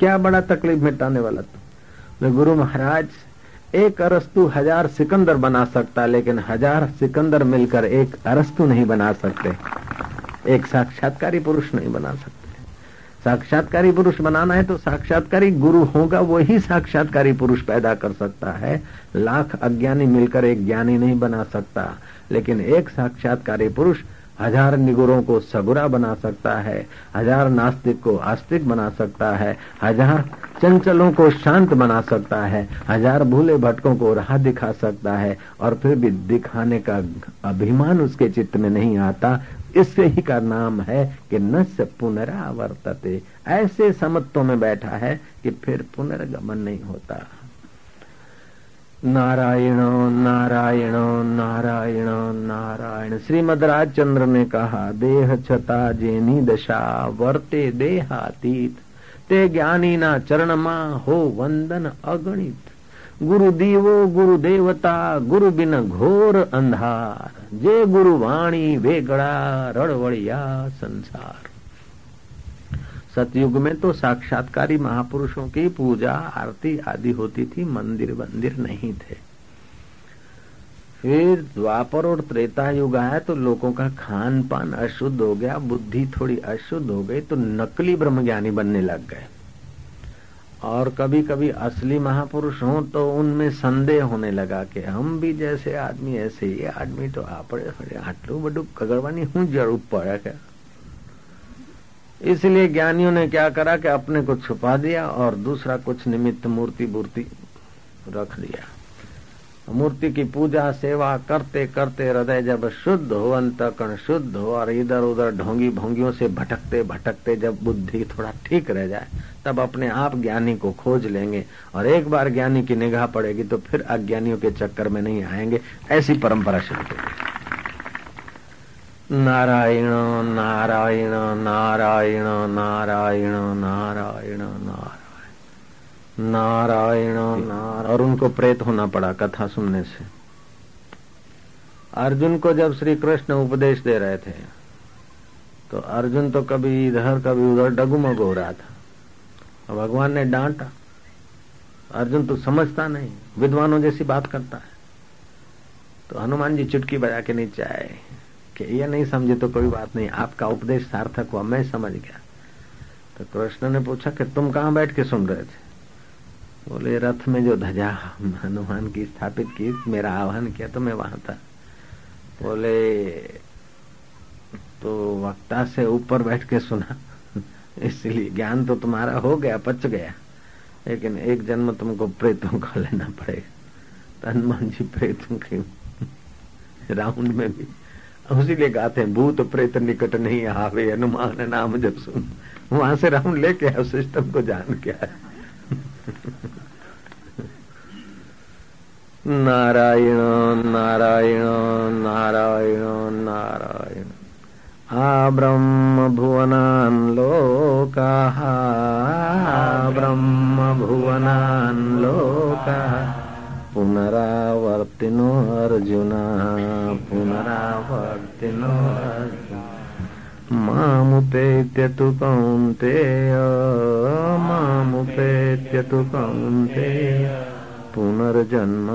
क्या बड़ा तकलीफ़ मिटाने वाला तू? तो गुरु महाराज, एक अरस्तु हज़ार सिकंदर बना सकता, लेकिन हज़ार सिकंदर मिलकर एक अरस्तु नहीं बना सकते। एक साक्षात्कारी पुरुष नहीं बना सकते। साक्षात्कारी पुरुष बनाना है तो साक्षात्कारी गुरु होगा, वही साक्षात्कारी पुरुष पैदा कर सकता है। लाख अज्ञानी मिलकर एक ज्ञानी नहीं बना सकता, लेकिन एक साक्षात्कारी पुरुष हज़ार निगुरों को सगुरा बना सकता है, हज़ार नास्तिक को आस्तिक बना सकता है, हज़ार चंचलों को शांत बना सकता है, हज़ार भूले भटकों को राह दिखा सकता है, और फिर भी दिखाने का अभिमान उसके चित्त में नहीं आता। इससे ही का नाम है कि न पुनरावर्तते। ऐसे समत्व में बैठा है कि फिर पुनर्गमन नहीं होता। नारायण नारायण नारायण नारायण। श्रीमद राजचंद्र ने कहा, देह छता जेनी दशा, वर्ते देहातीत। તે જ્ઞાનીના ચરણમાં હો વંદન અગણિત ગુરુ દીવો ગુરુ દેવતા ગુરુ બિન ઘોર અંધાર જે ગુરુ વાણી વેગળા રળવળિયા સંસાર सतयुग में तो साक्षात्कारी महापुरुषों की पूजा आरती आदि होती थी मंदिर मंदिर नहीं थे फिर द्वापर और त्रेता युग आया तो लोगों का खान पान अशुद्ध हो गया बुद्धि थोड़ी अशुद्ध हो गई तो नकली ब्रह्मज्ञानी बनने लग गए और कभी कभी असली महापुरुष हो तो उनमें संदेह होने लगा कि हम भी जैसे आदमी ऐसे ही आदमी तो આપણે આટલું બધું કગડવાની શું જરૂર પડે કે इसलिए ज्ञानियों ने क्या करा कि अपने को छुपा दिया और दूसरा कुछ निमित्त मूर्ति मूर्ति रख दिया। मूर्ति की पूजा सेवा करते करते हृदय जब शुद्ध हो अंत अंतकण शुद्ध हो और इधर उधर ढोंगी भोंगियों से भटकते भटकते जब बुद्धि थोड़ा ठीक रह जाए, तब अपने आप ज्ञानी को खोज लेंगे और एक बार ज्ञानी की निगाह पड़ेगी तो फिर अज्ञानियों के चक्कर में नहीं आएँगे। ऐसी परंपरा शुरू होगी नारायण नारायण नारायण नारायण नारायण नारायण। नारायण और उनको प्रेत होना पड़ा कथा सुनने से। अर्जुन को जब श्री कृष्ण उपदेश दे रहे थे तो अर्जुन तो कभी इधर, कभी उधर डगुमग हो रहा था। भगवान ने डांटा। अर्जुन तो समझता नहीं, विद्वानों जैसी बात करता है। तो हनुमान जी चुटकी बजा के नीचे आए। कि ये नहीं समझे तो कोई बात नहीं, आपका उपदेश सार्थक हुआ, मैं समझ गया। तो कृष्ण ने पूछा कि तुम कहाँ बैठ के सुन रहे थे? बोले, रथ में जो ध्वजा हनुमान की स्थापित की, मेरा आह्वान किया तो मैं वहाँ था। बोले तो वक्ता से ऊपर बैठ के सुना। इसलिए ज्ञान तो तुम्हारा हो गया, पच गया। लेकिन एक जन्म तुमको प्रेतों का लेना पड़ेगा। तो हनुमान जी प्रेतों के राउंड में भी। उसीलिए गाते हैं, भूत प्रेत निकट नहीं आवे, हनुमान नाम जब सुन। वहाँ से राम लेके सिस्टम को जान के आया नारायण नारायण नारायण नारायण। आ ब्रह्म भुवनान् लोकाः ब्रह्म भुवनान् लोकाः पुनरावर्तिनो अर्जुन पुनरावर्तिनो अर्जुन। मामुपेत्य तु कौन्तेय, मामुपेत्य तु कौन्तेय। पुनर्जन्म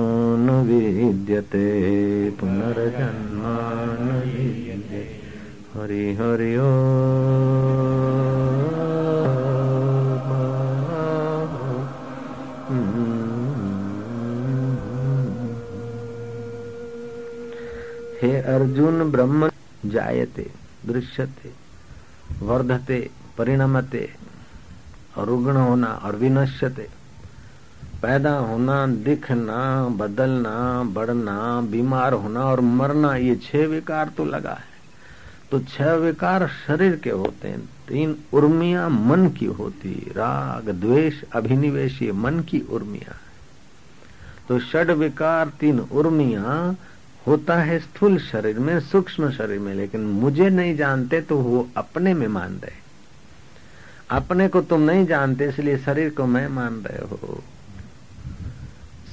न विद्यते पुनर्जन्म न विद्यते हरि हरि ओ। हे अर्जुन ब्रह्म जायते, दृश्यते, वर्धते, परिणमते रुग्ण होना और विनश्यते पैदा होना, दिखना, बदलना, बढ़ना, बीमार होना और मरना, ये छह विकार तो लगा है। तो छह विकार शरीर के होते हैं, तीन उर्मिया मन की होती, राग, द्वेष, अभिनिवेश, ये मन की उर्मिया तो षड विकार, तीन उर्मिया होता है स्थूल शरीर में, सूक्ष्म शरीर में, लेकिन मुझे नहीं जानते तो वो अपने में मान रहे। अपने को तुम नहीं जानते, इसलिए शरीर को मैं मान रहे हो।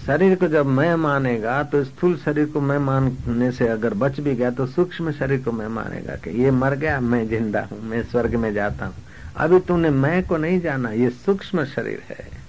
शरीर को जब मैं मानेगा तो स्थूल शरीर को मैं मानने से अगर बच भी गया तो सूक्ष्म शरीर को मैं मानेगा कि ये मर गया, मैं ज़िंदा हूँ, मैं स्वर्ग में जाता हूँ। अभी तुमने मैं को नहीं जाना, ये सूक्ष्म शरीर है।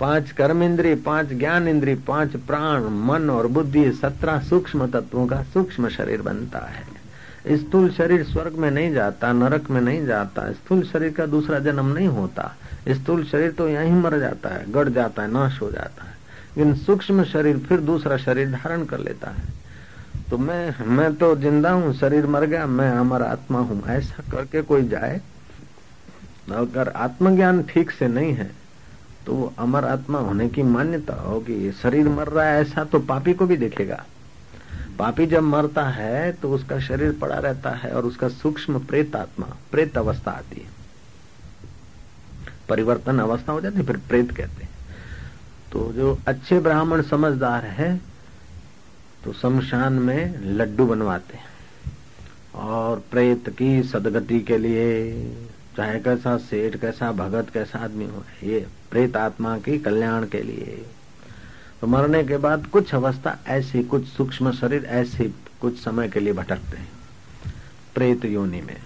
पाँच कर्म इंद्री पाँच ज्ञान इंद्री पाँच प्राण, मन और बुद्धि सत्रह सूक्ष्म तत्वों का सूक्ष्म शरीर बनता है। स्थूल शरीर स्वर्ग में नहीं जाता, नरक में नहीं जाता, स्थूल शरीर का दूसरा जन्म नहीं होता। स्थूल शरीर तो यहीं मर जाता है, गड़ जाता है, नाश हो जाता है। लेकिन सूक्ष्म शरीर फिर दूसरा शरीर धारण कर लेता है। तो मैं मैं तो ज़िंदा हूँ, शरीर मर गया, मैं अमर आत्मा हूँ। ऐसा करके कोई जाए, अगर आत्मज्ञान ठीक से नहीं है तो वो अमर आत्मा होने की मान्यता होगी। शरीर मर रहा है, ऐसा तो पापी को भी देखेगा। पापी जब मरता है तो उसका शरीर पड़ा रहता है और उसका सूक्ष्म प्रेत आत्मा, प्रेत अवस्था आती है। परिवर्तन अवस्था हो जाती है, फिर प्रेत कहते हैं। तो जो अच्छे ब्राह्मण समझदार है तो शमशान में लड्डू बनवाते हैं। और प्रेत की सदगति के लिए चाहे कैसा सेठ, कैसा भगत, कैसा आदमी हो, ये प्रेत आत्मा की कल्याण के लिए। तो मरने के बाद कुछ अवस्था ऐसी, कुछ सूक्ष्म शरीर ऐसे कुछ समय के लिए भटकते हैं, प्रेत योनि में।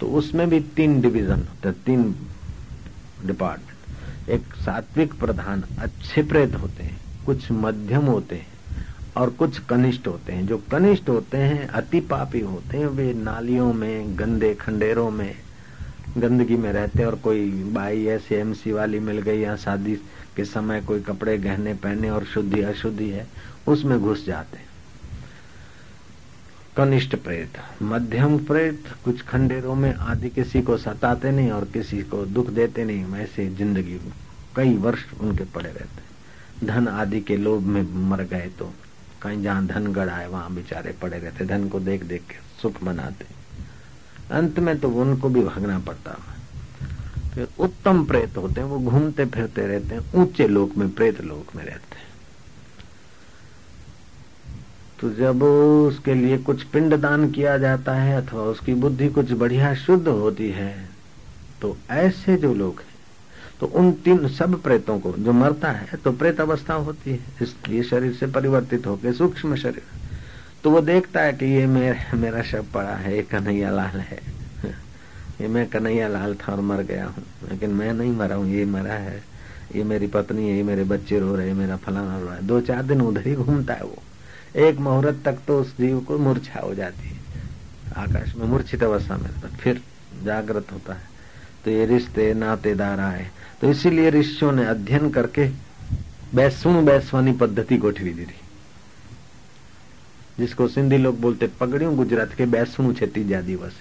तो उसमें भी तीन डिवीज़न होते तीन डिपार्टमेंट एक सात्विक प्रधान, अच्छे प्रेत होते हैं, कुछ मध्यम होते हैं, और कुछ कनिष्ठ होते हैं। जो कनिष्ठ होते हैं, अति पापी होते हैं, वे नालियों में, गंदे खंडेरों में गंदगी में रहते और कोई बाई ऐसी एमसी वाली मिल गई या शादी के समय कोई कपड़े गहने पहने और शुद्धि अशुद्धि है उसमें घुस जाते कनिष्ठ प्रेत, मध्यम प्रेत, कुछ खंडेरों में आदि किसी को सताते नहीं और किसी को दुख देते नहीं वैसे ज़िंदगी, कई वर्ष उनके पड़े रहते धन आदि के लोभ में मर गए तो कहीं जहाँ धन गड़ा है, वहाँ बेचारे पड़े रहते धन को देख देख के सुख मनाते अंत में तो उनको भी भागना पड़ता है। फिर उत्तम प्रेत होते हैं, वो घूमते फिरते रहते हैं, ऊँचे लोक में, प्रेत लोक में रहते हैं। तो जब उसके लिए कुछ पिंड दान किया जाता है अथवा उसकी बुद्धि कुछ बढ़िया शुद्ध होती है तो ऐसे जो लोग हैं तो उन तीन सब प्रेतों को जो मरता है तो प्रेत अवस्था होती है। इसलिए शरीर से परिवर्तित होकर सूक्ष्म शरीर। तो वो देखता है कि ये मेरा मेरा शव पड़ा है, ये कन्हैया लाल है। ये मैं कन्हैया लाल था और मर गया हूँ। लेकिन मैं नहीं मरा हूँ, ये मरा है। ये मेरी पत्नी है, ये मेरे बच्चे रो रहे मेरा फलाना रो रहा है। दो चार दिन उधर ही घूमता है वो। एक मुहूर्त तक तो उस जीव को मूर्छा हो जाती है। आकाश में मूर्छित अवस्था में फिर जागृत होता है। तो ये रिश्ते, नातेदार आए। तो इसीलिए ऋषियों ने अध्ययन करके बैसुण बैसवानी पद्धति गोठवी दी थी। जिसको सिंधी लोग बोलते पगड़ियों गुजरात के बैसणु छे तीजा दिवस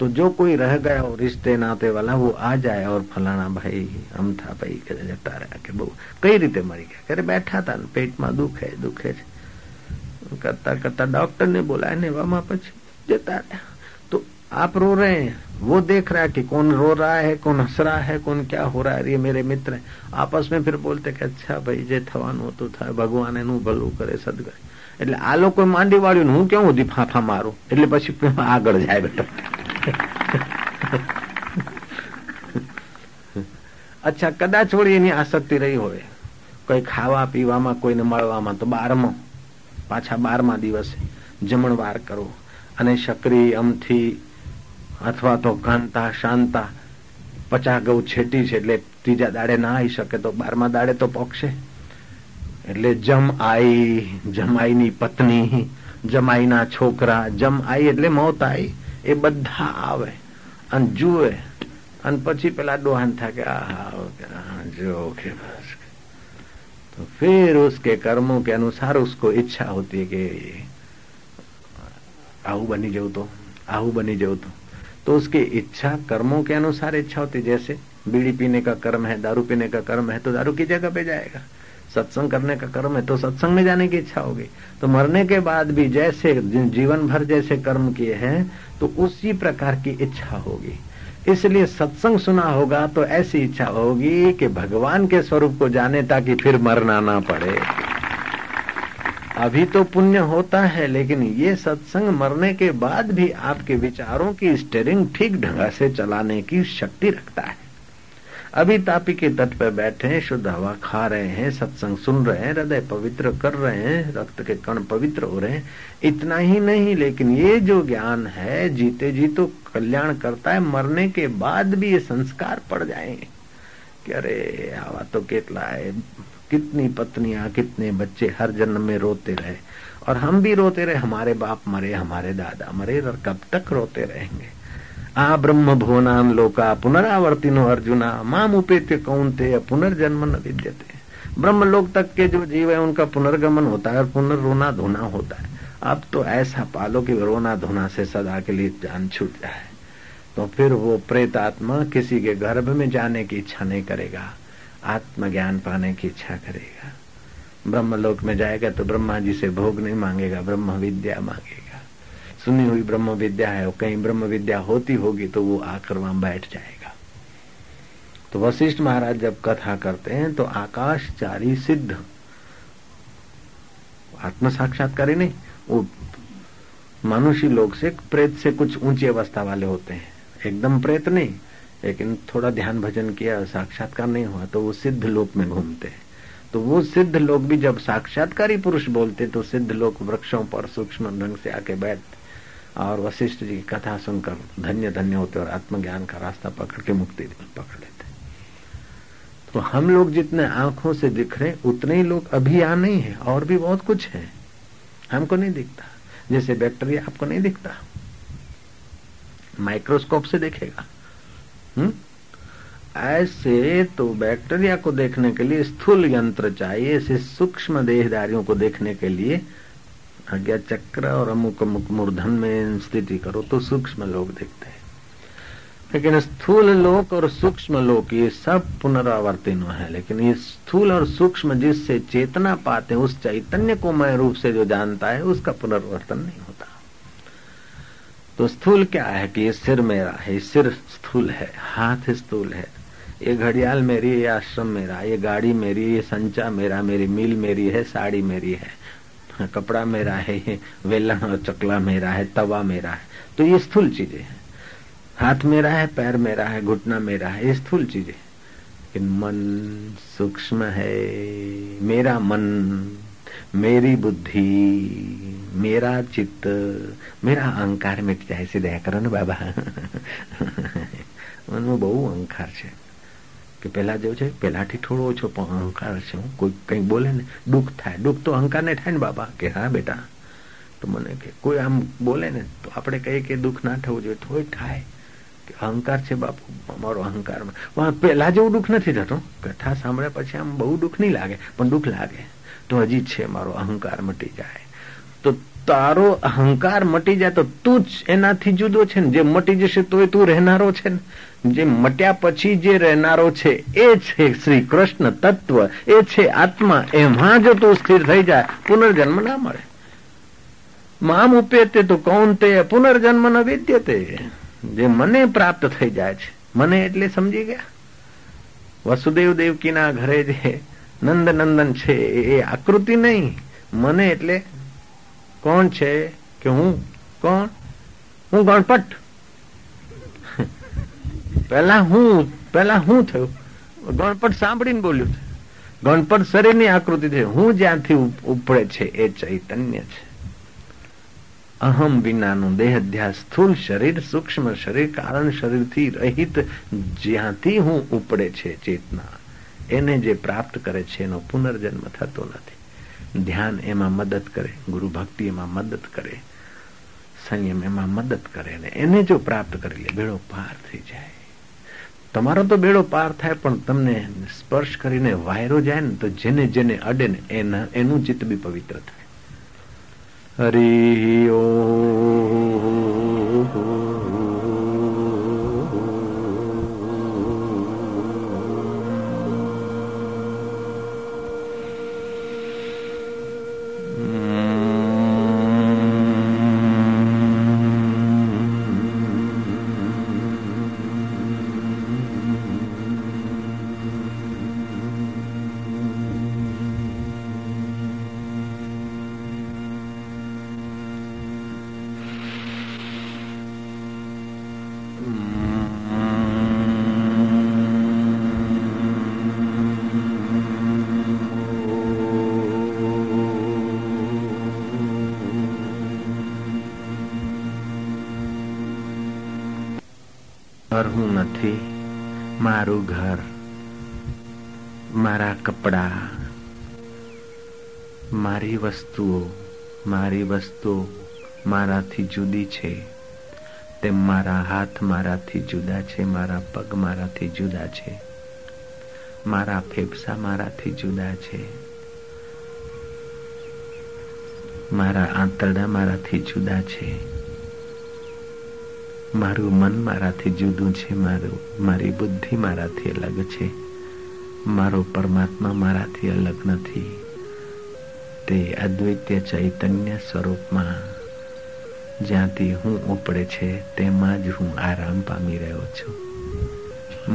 तो जो कोई रह गया और रिश्ते नाते वाला वो आ जाए और फलाना भाई हम था भाई કે જતા રહ્યા કે બહુ કઈ રીતે મરી ગયા કરે બેઠા હતા ને પેટમાં દુખે દુખે છે करता करता डॉक्टर ने बोला ने वहां પછી जता रहा तो आप रो रहे हैं वो देख रहा है कि कौन रो रहा है कौन हंस रहा है कौन क्या हो रहा है ये मेरे मित्र है आपस में फिर बोलते कि अच्छा भाई जे થવાનું હતું થાય ભગવાન એનું ભલું કરે સદગરે એટલે આ લોકો માંડી વાળ્યું હું કેવું સુધી ફાંફા મારું? એટલે પછી આગળ જાય બેટો. અચ્છા, કદાચ વળી એની આસક્તિ રહી હોય. કઈ ખાવા પીવામાં, કોઈને મળવામાં, તો બારમાં, પાછા બારમા દિવસે જમણવાર કરો. અને શકરી, અમથી, અથવા તો કાંતા શાંતા પચા ગૌ છેટી છે એટલે ત્રીજા દાડે ના આવી શકે તો બારમા દાડે તો પોકશે એટલે જમ આઈ જમાઈની પત્ની જમાઈના છોકરા જમ આઈ એટલે મોત આઈ એ બધા આવે અને જુએ અને પછી પેલા ડોહાન થાય કે जो के बस तो फिर उसके कर्मों के अनुसार उसको इच्छा होती है कि आहू बनी जाऊ तो आहू बनी जाऊ तो तो उसकी इच्छा कर्मों के अनुसार इच्छा होती जैसे बीड़ी पीने का कर्म है दारू पीने का कर्म है तो दारू की जगह पे जाएगा सत्संग करने का कर्म है तो सत्संग में जाने की इच्छा होगी। तो मरने के बाद भी जैसे जीवन भर जैसे कर्म किए हैं तो उसी प्रकार की इच्छा होगी। इसलिए सत्संग सुना होगा तो ऐसी इच्छा होगी कि भगवान के स्वरूप को जाने ताकि फिर मरना ना पड़े। अभी तो पुण्य होता है, लेकिन ये सत्संग मरने के बाद भी आपके विचारों की स्टेरिंग ठीक ढंग से चलाने की शक्ति रखता है। अभी तापी के तट पर बैठे हैं, शुद्ध हवा खा रहे हैं, सत्संग सुन रहे हैं, हृदय पवित्र कर रहे हैं, रक्त के कण पवित्र हो रहे हैं। इतना ही नहीं, लेकिन ये जो ज्ञान है, जीते जी तो कल्याण करता है, मरने के बाद भी ये संस्कार पड़ जाएँगे। कि अरे, हवा तो केतला है, कितनी पत्नियाँ, कितने बच्चे हर जन्म में रोते रहे। और हम भी रोते रहे, हमारे बाप मरे, हमारे दादा मरे, और कब तक रोते रहेंगे? आ ब्रह्म भुवनान लोका पुनरावर्तिनो अर्जुना। माम उपेत्य कौनते पुनर्जन्म न विद्यते। ब्रह्म लोक तक के जो जीव है, उनका पुनर्गमन होता है और पुनर्रोना धोना होता है। अब तो ऐसा पालो कि रोना धोना से सदा के लिए जान छूट जाए। तो फिर वो प्रेत आत्मा किसी के गर्भ में जाने की इच्छा नहीं करेगा। आत्मज्ञान पाने की इच्छा करेगा। ब्रह्म लोक में जाएगा तो ब्रह्मा जी से भोग नहीं मांगेगा ब्रह्म विद्या मांगेगा। सुनी हुई ब्रह्म विद्या है कहीं ब्रह्म विद्या होती होगी तो वो आकर वहाँ बैठ जाएगा। तो वशिष्ठ महाराज जब कथा करते हैं तो आकाशचारी सिद्ध। आत्म साक्षात्कारी नहीं, वो मनुष्य लोग से प्रेत से कुछ ऊँची अवस्था वाले होते हैं। एकदम प्रेत नहीं, लेकिन थोड़ा ध्यान भजन किया, साक्षात्कार नहीं हुआ तो वो सिद्ध लोक में घूमते हैं। तो वो सिद्ध लोग भी जब साक्षात्कारी पुरुष बोलते तो सिद्ध लोग वृक्षों पर सूक्ष्म ढंग से आके बैठते और वशिष्ठ जी की कथा सुनकर धन्य धन्य होते और आत्मज्ञान का रास्ता पकड़ के मुक्ति पकड़ लेते। तो हम लोग जितने आँखों से दिख रहे, उतने ही लोग अभी यहाँ नहीं है, और भी बहुत कुछ है। हमको नहीं दिखता। जैसे बैक्टीरिया आपको नहीं दिखता। माइक्रोस्कोप से देखेगा। हम्म? ऐसे तो बैक्टीरिया को देखने के लिए स्थूल यंत्र चाहिए, ऐसे सूक्ष्म देहदारियों को देखने के लिए आज्ञा चक्र और अमुक अमुक मूर्धन में स्थिति करो तो सूक्ष्म लोग देखते हैं। लेकिन स्थूल लोक और सूक्ष्म लोक ये सब पुनरावर्तिन है। लेकिन ये स्थूल और सूक्ष्म जिससे चेतना पाते उस चैतन्य को मैं रूप से जो जानता है, उसका पुनर्वर्तन नहीं होता। तो स्थूल क्या है कि ये सिर मेरा है सिर स्थूल है, हाथ स्थूल है। ये घड़ियाल मेरी ये आश्रम मेरा ये गाड़ी मेरी ये संचा मेरा, मेरी मिल मेरी है, साड़ी मेरी है। कपड़ा मेरा है ये वेलन और चकला मेरा है तवा मेरा है तो ये स्थूल चीजें हैं हाथ मेरा है पैर मेरा है घुटना मेरा है ये स्थूल चीजें लेकिन मन सूक्ष्म है मेरा मन मेरी बुद्धि मेरा चित्त मेरा अहंकार मिट जाए सीधा करो ना बाबा મનમાં બહુ અહંકાર છે કે પેલા જેવું છે પેલાથી થોડો ઓછો પણ અહંકાર છે હું. કોઈ કંઈ બોલે ને, દુઃખ થાય. દુઃખ તો અહંકાર ને થાય ને બાબા કે હા બેટા, તો મને કે કોઈ આમ બોલે ને, તો આપણે કહીએ કે દુઃખ ના થવું જોઈએ. થોડું થાય. કે અહંકાર છે બાપુ, અમારો અહંકારમાં પેલા જેવું દુઃખ નથી થતું. કથા સાંભળ્યા પછી આમ બહુ દુઃખ નહીં લાગે, પણ દુઃખ લાગે. તો હજી છે મારો અહંકાર મટી જાય. તો તારો અહંકાર મટી જાય તો તું જ એનાથી જુદો છે ને. જે મટી જશે તોય તું રહેનારો છે ને. જે મટ્યા પછી જે રહેનારો છે, એ છે શ્રી કૃષ્ણ તત્વ, એ છે આત્મા, એમાં જો તું સ્થિર થઈ જાય, પુનર્જન્મ ના મળે. મામ ઉપેતે તો કૌન તે પુનર્જન્મ ન વિદ્યતે. જે મને પ્રાપ્ત થઈ જાય છે, મને એટલે સમજી ગયા. વસુદેવ દેવકીના ઘરે જે નંદ નંદન છે, એ આકૃતિ નહીં, મને એટલે કોણ છે કે હું કોણ? હું ગણપટ પેલા હું, પહેલા હું થયું. ગણપત સાંભળીને બોલ્યું છે. ગણપત શરીરની આકૃતિ છે. હું જ્યાંથી ઉપડે છે એ ચૈતન્ય છે. અહમ વિનાનું દેહ ધ્યાસ સ્થૂલ શરીર, સૂક્ષ્મ શરીર, કારણ શરીરથી રહિત જ્યાંથી હું ઉપડે છે ચેતના, એને જે પ્રાપ્ત કરે છે એનો પુનર્જન્મ થતો નથી. ધ્યાન એમાં મદદ કરે, ગુરુ ભક્તિ એમાં મદદ કરે, સંયમ એમાં મદદ કરે ને એને જો પ્રાપ્ત કરી લે બેડો પાર થઈ જાય. તમારો તો બેડો પાર થાય, પણ તમને સ્પર્શ કરીને વાયરો જાય ને, તો જેને જેને અડે ને, એના, એનું ચિત્ત બી પવિત્ર થાય. હરિ ઓ મારી વસ્તુ મારાથી જુદી છે. તેમ મારા હાથ મારાથી જુદા છે, મારા પગ મારાથી જુદા છે. મારા ફેફસા મારાથી જુદા છે. મારા આંતરડા મારાથી જુદા છે. મારું મન મારાથી જુદું છે, મારું, મારી બુદ્ધિ મારાથી અલગ છે. મારો પરમાત્મા મારાથી અલગ નથી. તે અદ્વૈત્ય ચૈતન્ય સ્વરૂપમાં જ્યાંથી હું ઉપડે છે, તેમાં જ હું આરામ પામી રહ્યો છું.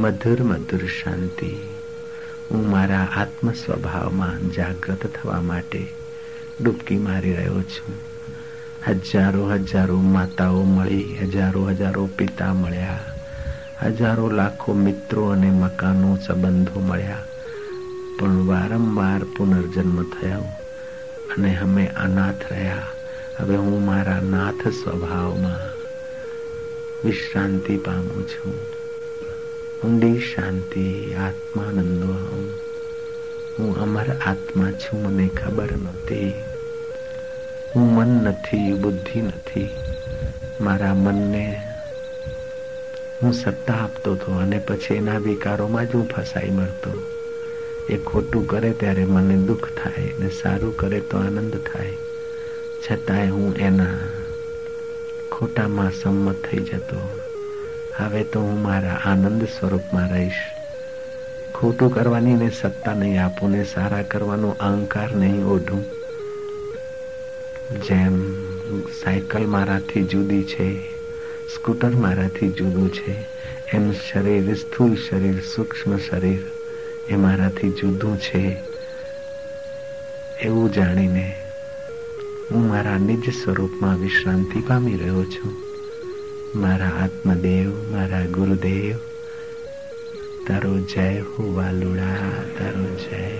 મધુર મધુર શાંતિ, હું મારા આત્મ સ્વભાવમાં જાગૃત થવા માટે ડૂબકી મારી રહ્યો છું. હજારો હજારો માતાઓ મળી, હજારો હજારો પિતા મળ્યા, હજારો લાખો મિત્રો અને મકાનો સંબંધો મળ્યા, પણ વારંવાર પુનર્જન્મ થયો. અને અમે અનાથ રહ્યા હવે હું મારા નાથ સ્વભાવમાં વિશ્રાંતિ પામું છું ઊંડી શાંતિ આત્માનંદો હું અમર આત્મા છું મને ખબર નહોતી હું મન નથી બુદ્ધિ નથી મારા મનને હું સત્તા આપતો હતો અને પછી એના વિકારોમાં જ હું ફસાઈ મળતો એ ખોટું કરે ત્યારે મને દુઃખ થાય ને સારું કરે તો આનંદ થાય. છતાંય હું એના ખોટામાં સંમત થઈ જતો. હવે તો હું મારા આનંદ સ્વરૂપમાં રહીશ. ખોટું કરવાની ને સત્તા નહીં આપું ને સારા કરવાનો અહંકાર નહીં ઓઢું. જેમ સાયકલ મારાથી જુદી છે, સ્કૂટર મારાથી જુદું છે, એમ શરીર સ્થૂલ શરીર, સૂક્ષ્મ શરીર. એ મારાથી જુદું છે. એવું જાણીને હું મારા નિજ સ્વરૂપમાં વિશ્રાંતિ પામી રહ્યો છું. મારા આત્મદેવ, મારા ગુરુદેવ, તારો જય હો વાલુડા, તારો જય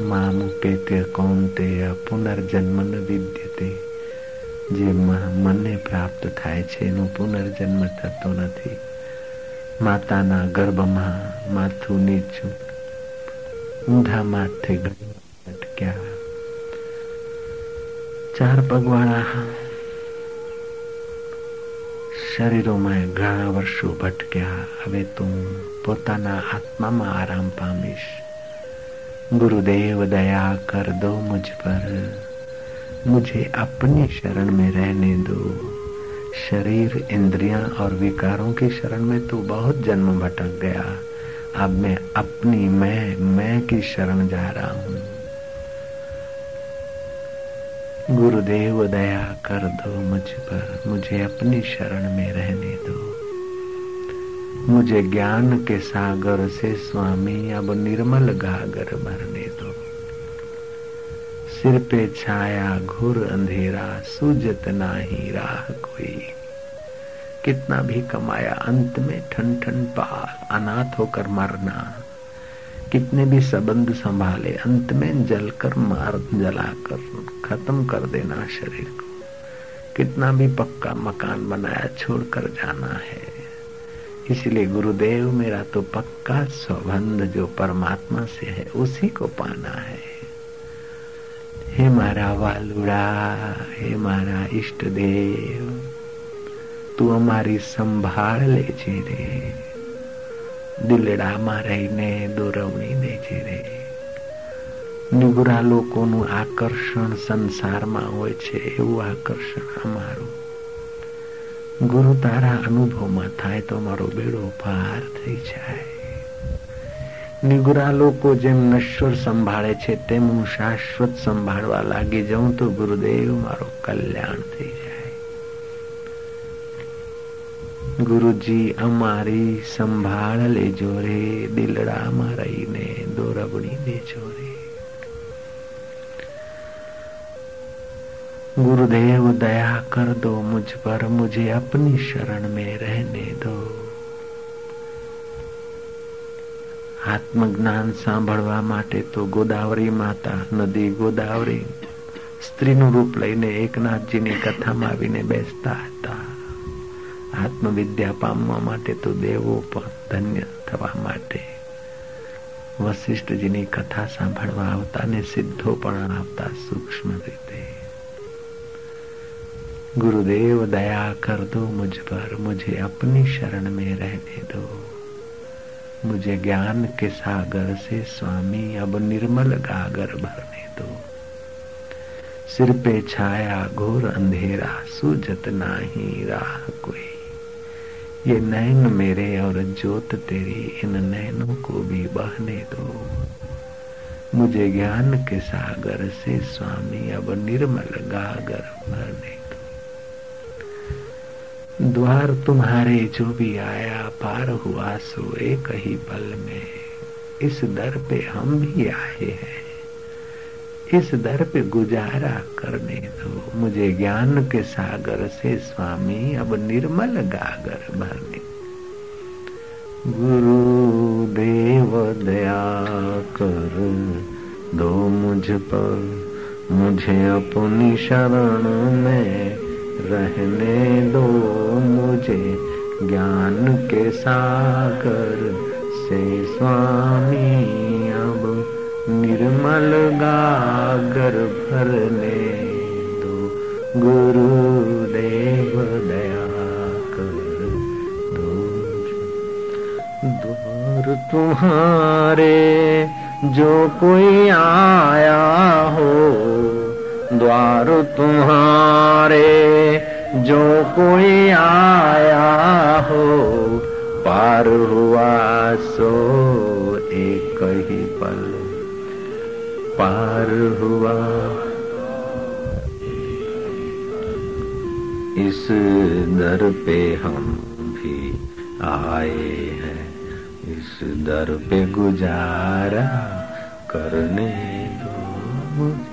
મામુપેત્ય કૌંતેય પુનર્જન્મ ન વિદ્યતે. જે મને પ્રાપ્ત થાય છે, એનું પુનર્જન્મ થતો નથી. માતાના ગર્ભમાં માથું નીચું ઊંધા માથે અટક્યા. ચાર પગવાળા શરીરોમાં ઘણા વર્ષો ભટક્યા. હવે તું પોતાના આત્મામાં આરામ પામીશ. गुरुदेव दया कर दो मुझ पर। मुझे अपनी शरण में रहने दो। शरीर इंद्रियाँ और विकारों की शरण में तो बहुत जन्म भटक गया। अब मैं अपनी मैं मैं की शरण जा रहा हूँ। गुरुदेव दया कर दो मुझ पर। मुझे अपनी शरण में रहने दो। मुझे ज्ञान के सागर से स्वामी अब निर्मल गागर भरने दो। सिर पे छाया घुर अंधेरा, सूजत नाही राह कोई। कितना भी कमाया, अंत में ठन ठन पाल अनाथ होकर मरना। कितने भी संबंध संभाले, अंत में जलकर मार जलाकर खत्म कर देना शरीर को। कितना भी पक्का मकान बनाया, छोड़कर जाना है। इसलिए गुरुदेव मेरा तो पक्का संबंध जो परमात्मा से है उसी को पाना है हे मारा वालुड़ा हे मारा इष्ट देव તું અમારી સંભાળ લેજે રે દિલડામાં રહીને દોરવણી દેજે રે નિગુરા લોકોનું આકર્ષણ સંસારમાં હોય છે એવું આકર્ષણ અમારું ગુરુ તારા અનુભવમાં થાય તો અમારો બેડો પાર થઈ જાય. નિગુરા લોકો જેમ નશ્વર સંભાળે છે, તેમ હું શાશ્વત સંભાળવા લાગી જાઉં તો ગુરુદેવ મારો કલ્યાણ થઈ જાય. ગુરુજી, અમારી સંભાળ લેજો રે, દિલડામાં રહીને દોરબણી દેજો રે. गुरुदेव दया कर दो मुझ पर मुझे अपनी शरण में रहने दो આત્મજ્ઞાન સાંભળવા માટે તો ગોદાવરી માતા નદી ગોદાવરી સ્ત્રીનું રૂપ લઈને એકનાથજીની કથામાં આવીને બેસતા હતા આત્મવિદ્યા પામવા માટે તો દેવો પણ ધન્ય થવા માટે વશિષ્ઠજીની કથા સાંભળવા આવતા ને સિદ્ધો પણ આવતા સૂક્ષ્મ રીતે गुरुदेव, दया कर दो मुझ पर। मुझे अपनी शरण में रहने दो। मुझे ज्ञान के सागर से स्वामी, अब निर्मल गागर भरने दो। सिर पे छाया, घोर अंधेरा सूझत नाही राह कोई। ये नैन मेरे और ज्योत तेरी, इन नैनों को भी बहने दो। मुझे ज्ञान के सागर से स्वामी, अब निर्मल गागर भरने द्वार तुम्हारे जो भी आया, पार हुआ सो एक ही पल में। इस दर पे हम भी आए हैं। इस दर पे गुजारा करने दो। मुझे ज्ञान के सागर से स्वामी, अब निर्मल गागर भरने गुरु देव दया कर दो मुझ पर। मुझे अपनी शरण में रहने दो मुझे ज्ञान के सागर से, स्वामी। अब निर्मल गागर भरने दो गुरु देव दया कर दो। दूर तुम्हारे जो कोई आया हो द्वार तुम्हारे, जो कोई आया हो, पार हुआ सो एक ही पल। पार हुआ इस दर पे हम भी आए हैं। इस दर पे गुजारा करने दो मुझे।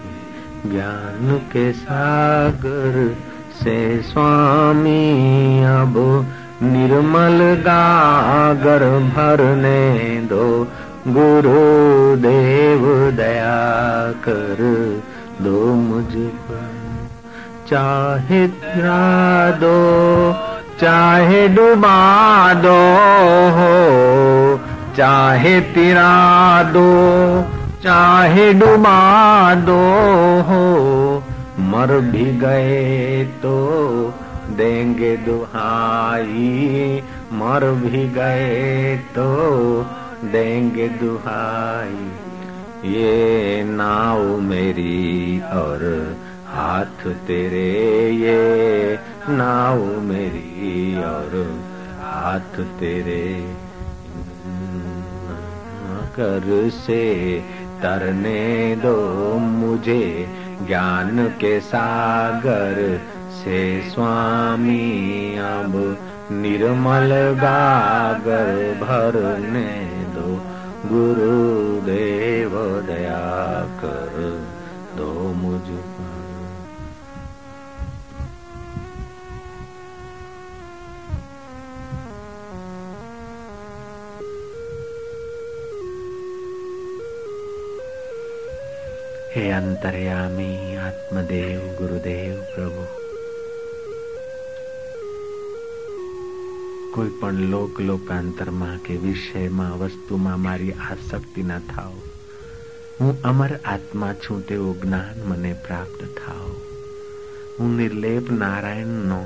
ज्ञान के सागर से स्वामी अब निर्मल गागर भरने दो। गुरु देव दया कर दो मुझ पर। चाहे गिरा दो, चाहे डुबा दो हो, चाहे तिरा दो चाहे डुबा दो हो, मर भी गए तो देंगे दुहाई, मर भी गए तो देंगे दुहाई। ये नाव मेरी और हाथ तेरे, ये नाव मेरी और हाथ तेरे। कर से तरने दो मुझे ज्ञान के सागर। से स्वामी अब निर्मल गागर भरने दो। गुरु देव दया कर હે અંતર્યામી આત્મદેવ ગુરુદેવ પ્રભુ કોઈ પણ લોક લોકાંતરમાં કે વિષયમાં વસ્તુમાં મારી આસક્તિ ન થાવ હું અમર આત્મા છું તેવું જ્ઞાન મને પ્રાપ્ત થાવ હું નિર્લેપ નારાયણનો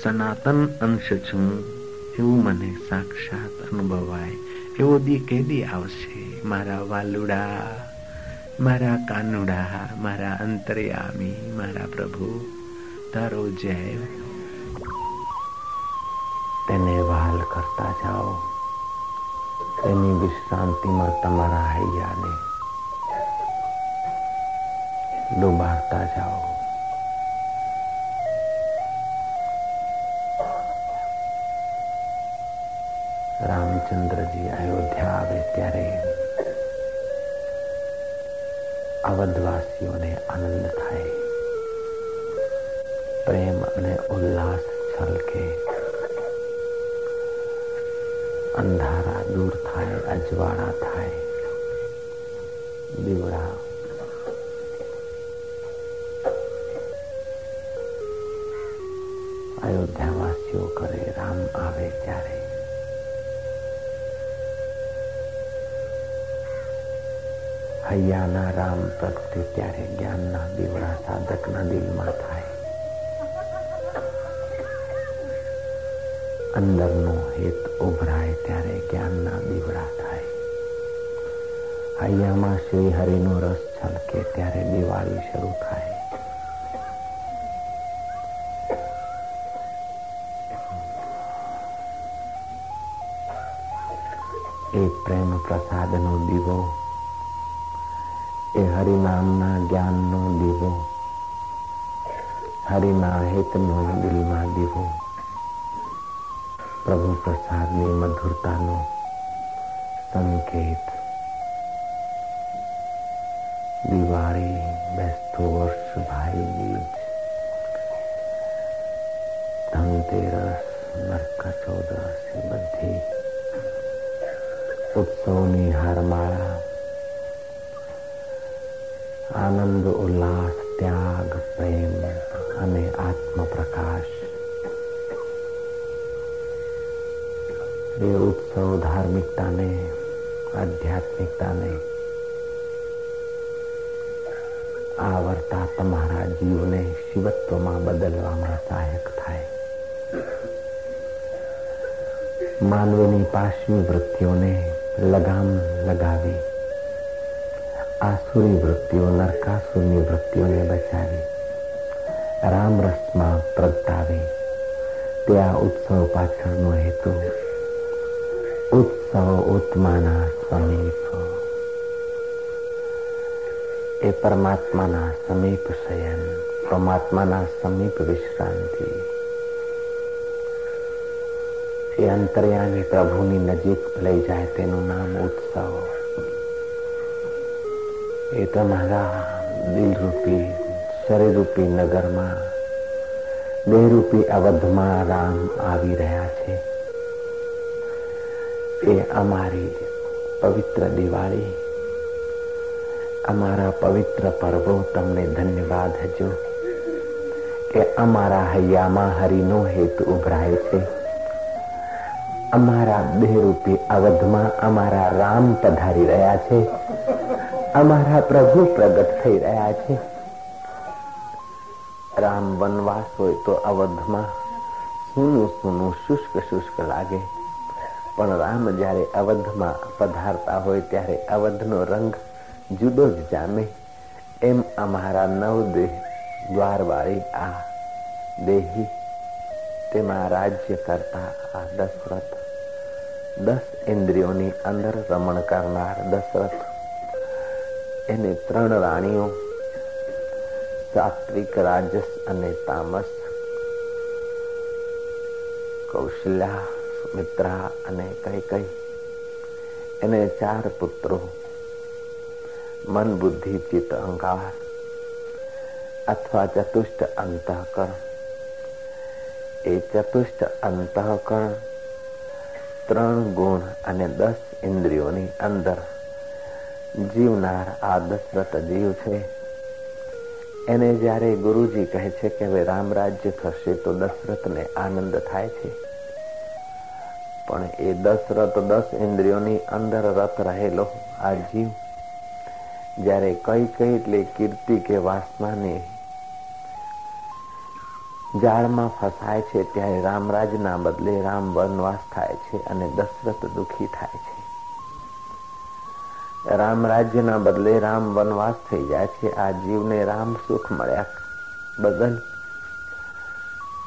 સનાતન અંશ છું એવું મને સાક્ષાત અનુભવાય એવો દી કેદી આવશે મારા વાલુડા મારા કાનુડા, મારા અંતર્યામી, મારા પ્રભુ, તારો જય. તેને વાલ કરતા જાઓ. તેની વિશ્રાંતિમાં તમારા હૈયાને ડૂબાડતા જાઓ. રામચંદ્રજી અયોધ્યા આવે ત્યારે અવધવાસીઓને આનંદ થાય. પ્રેમ અને ઉલ્લાસ છલકે. અંધારા દૂર થાય અજવાળા થાય. દીવડા હૈયાના રામ પ્રગટે ત્યારે જ્ઞાનના દીવડા સાધકના દિલમાં થાય અંદરનો હેત ઉભરાય ત્યારે જ્ઞાનના દીવડા થાય હૈયામાં શ્રી હરિનો રસ છલકે ત્યારે દિવાળી શરૂ થાય એ પ્રેમ પ્રસાદનો દીવો એ હરિનામના જ્ઞાનનો દીવો હરિના હેતનો દિલમાં દીવો પ્રભુ પ્રસાદની મધુરતાનો સંકેત દિવાળી આનંદ ઉલ્લાસ ત્યાગ પ્રેમ અને આત્મ પ્રકાશ એ ઉત્સવ ધાર્મિકતાને આધ્યાત્મિકતાને આવરતા તમારા જીવને શિવત્વમાં બદલવામાં સહાયક થાય માનવીની પાશવી વૃત્તિઓને લગામ લગાવી આસુરી વૃત્તિઓ નરકાસુરની વૃત્તિઓને બચાવી રામ રસમાં પ્રગટાવી તે આ ઉત્સવ પાછળનો હેતુ ઉત્સવ ઉત્માના સમીપ એ પરમાત્માના સમીપ શયન પરમાત્માના સમીપ વિશ્રાંતિ એ અંતર્યામી પ્રભુની નજીક લઈ જાય તેનું નામ ઉત્સવ એ તમારા દિલરૂપી શરીરરૂપી નગરમાં દેહરૂપી અવધમાં રામ આવી રહ્યા છે. એ અમારી પવિત્ર દિવાળી, અમારા પવિત્ર પર્વો તમને ધન્યવાદ હજો કે અમારા હૈયામાં હરિનો હેતુ ઉભરાય છે. અમારા દેહરૂપી અવધમાં અમારા રામ પધારી રહ્યા છે. અમારા પ્રભુ પ્રગટ થઈ રહ્યા છે. રામ વનવાસ હોય તો અવધમાં સૂનું સૂનું શુષ્ક શુષ્ક લાગે. પણ રામ જ્યારે અવધમાં પધારતા હોય ત્યારે અવધનો રંગ જુદો જ જામે. એમ અમારા નવ દેહ દ્વારવાળી આ દેહી તેમાં રાજ્ય કરતા આ દશરથ. દસ ઇન્દ્રિયોની અંદર રમણ કરનાર દશરથ એને ત્રણ રાણીઓ, સાત્વિક, રાજસ અને તામસ, કૌશલ્યા, સુમિત્રા અને કઈ કઈ એને ચાર પુત્રો, મન, બુદ્ધિ, ચિત્ત, અહંકાર અથવા ચતુષ્ટ અંતઃકરણ. એ ચતુષ્ટ અંતઃકરણ ત્રણ ગુણ અને દસ ઇન્દ્રિયોની અંદર જીવનાર આ દશરથ જીવ છે. એને જ્યારે ગુરુજી કહે છે કે હવે રામ રાજ્ય થશે તો દશરથને આનંદ થાય છે. પણ એ દશરથ દસ ઇન્દ્રિયોની અંદર રથ રહેલો આ જીવ, જ્યારે કઈ કઈ એટલે કીર્તિ કે વાસનાની જાળમાં ફસાય છે, ત્યારે રામરાજના બદલે રામ વનવાસ થાય છે અને દશરથ દુઃખી થાય છે. રામ રાજ્યના બદલે રામ વનવાસ થઈ જાય છે. આ જીવને રામ સુખ મળ્યા બદલ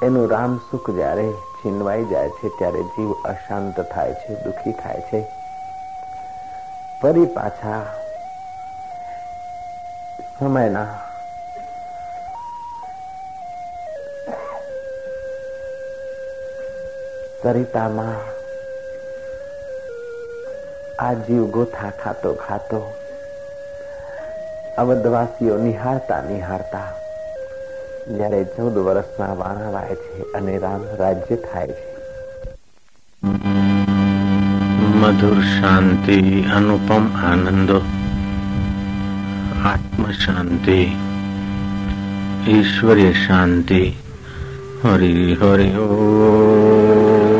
એનું રામ સુખ જ્યારે છીનવાઈ જાય છે, ત્યારે જીવ અશાંત થાય છે, દુખી થાય છે. ફરી પાછા સમયના સરિતામાં આ જીવ ગોથા ખાતો ખાતો અવધવાસીઓ નિહાળતા નિહાળતા જ્યારે ચૌદ વર્ષના વાણા વાય છે અને રામ રાજ્ય થાય છે. મધુર શાંતિ, અનુપમ આનંદો આત્મ શાંતિ ઈશ્વરીય શાંતિ, હરિ હરિ ઓ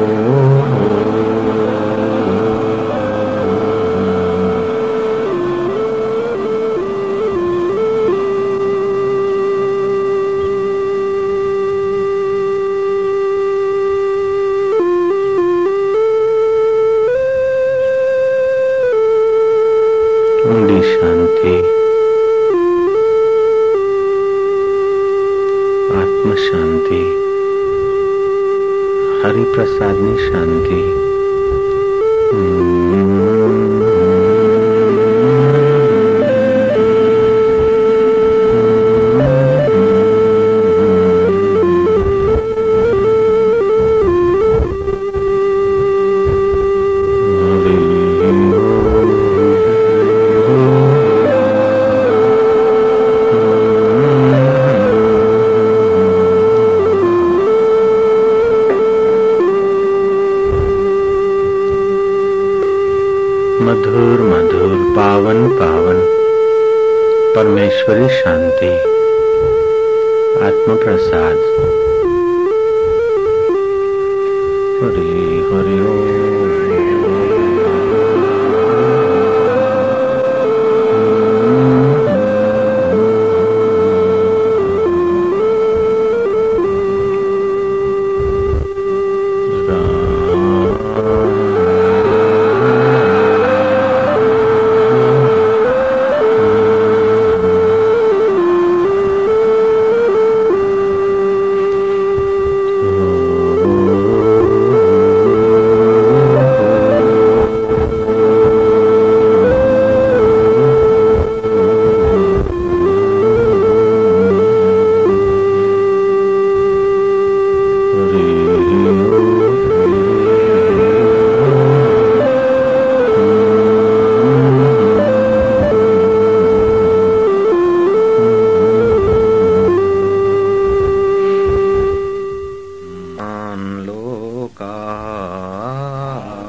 आनंद आत्म शांति हरि ईश्वरीय शांति।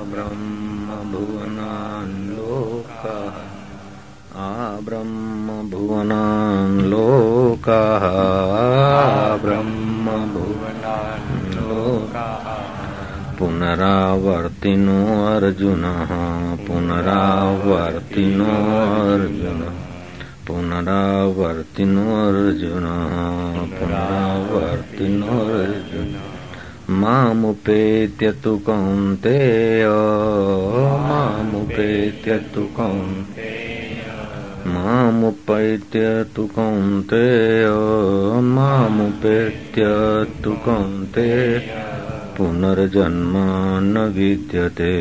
ब्रह्मभुवनान् लोकः आ ब्रह्मभुवनान् लोकाः ब्रह्मभुवनान् लोकाः पुनरावर्तिनो अर्जुनः। पुनरावर्तिनो अर्जुनं। पुनरावर्तिनो अर्जुनः। पुनरावर्तिनो पुनरावर्तिनोर्जुनः मामुपेत्य तु कौन्तेय। मामुपेत्य तु कौन्ते मामुपैत्य तु कौन्तेय। मामुपेत्य तु कौन्ते पुनर्जन्म न विद्यते।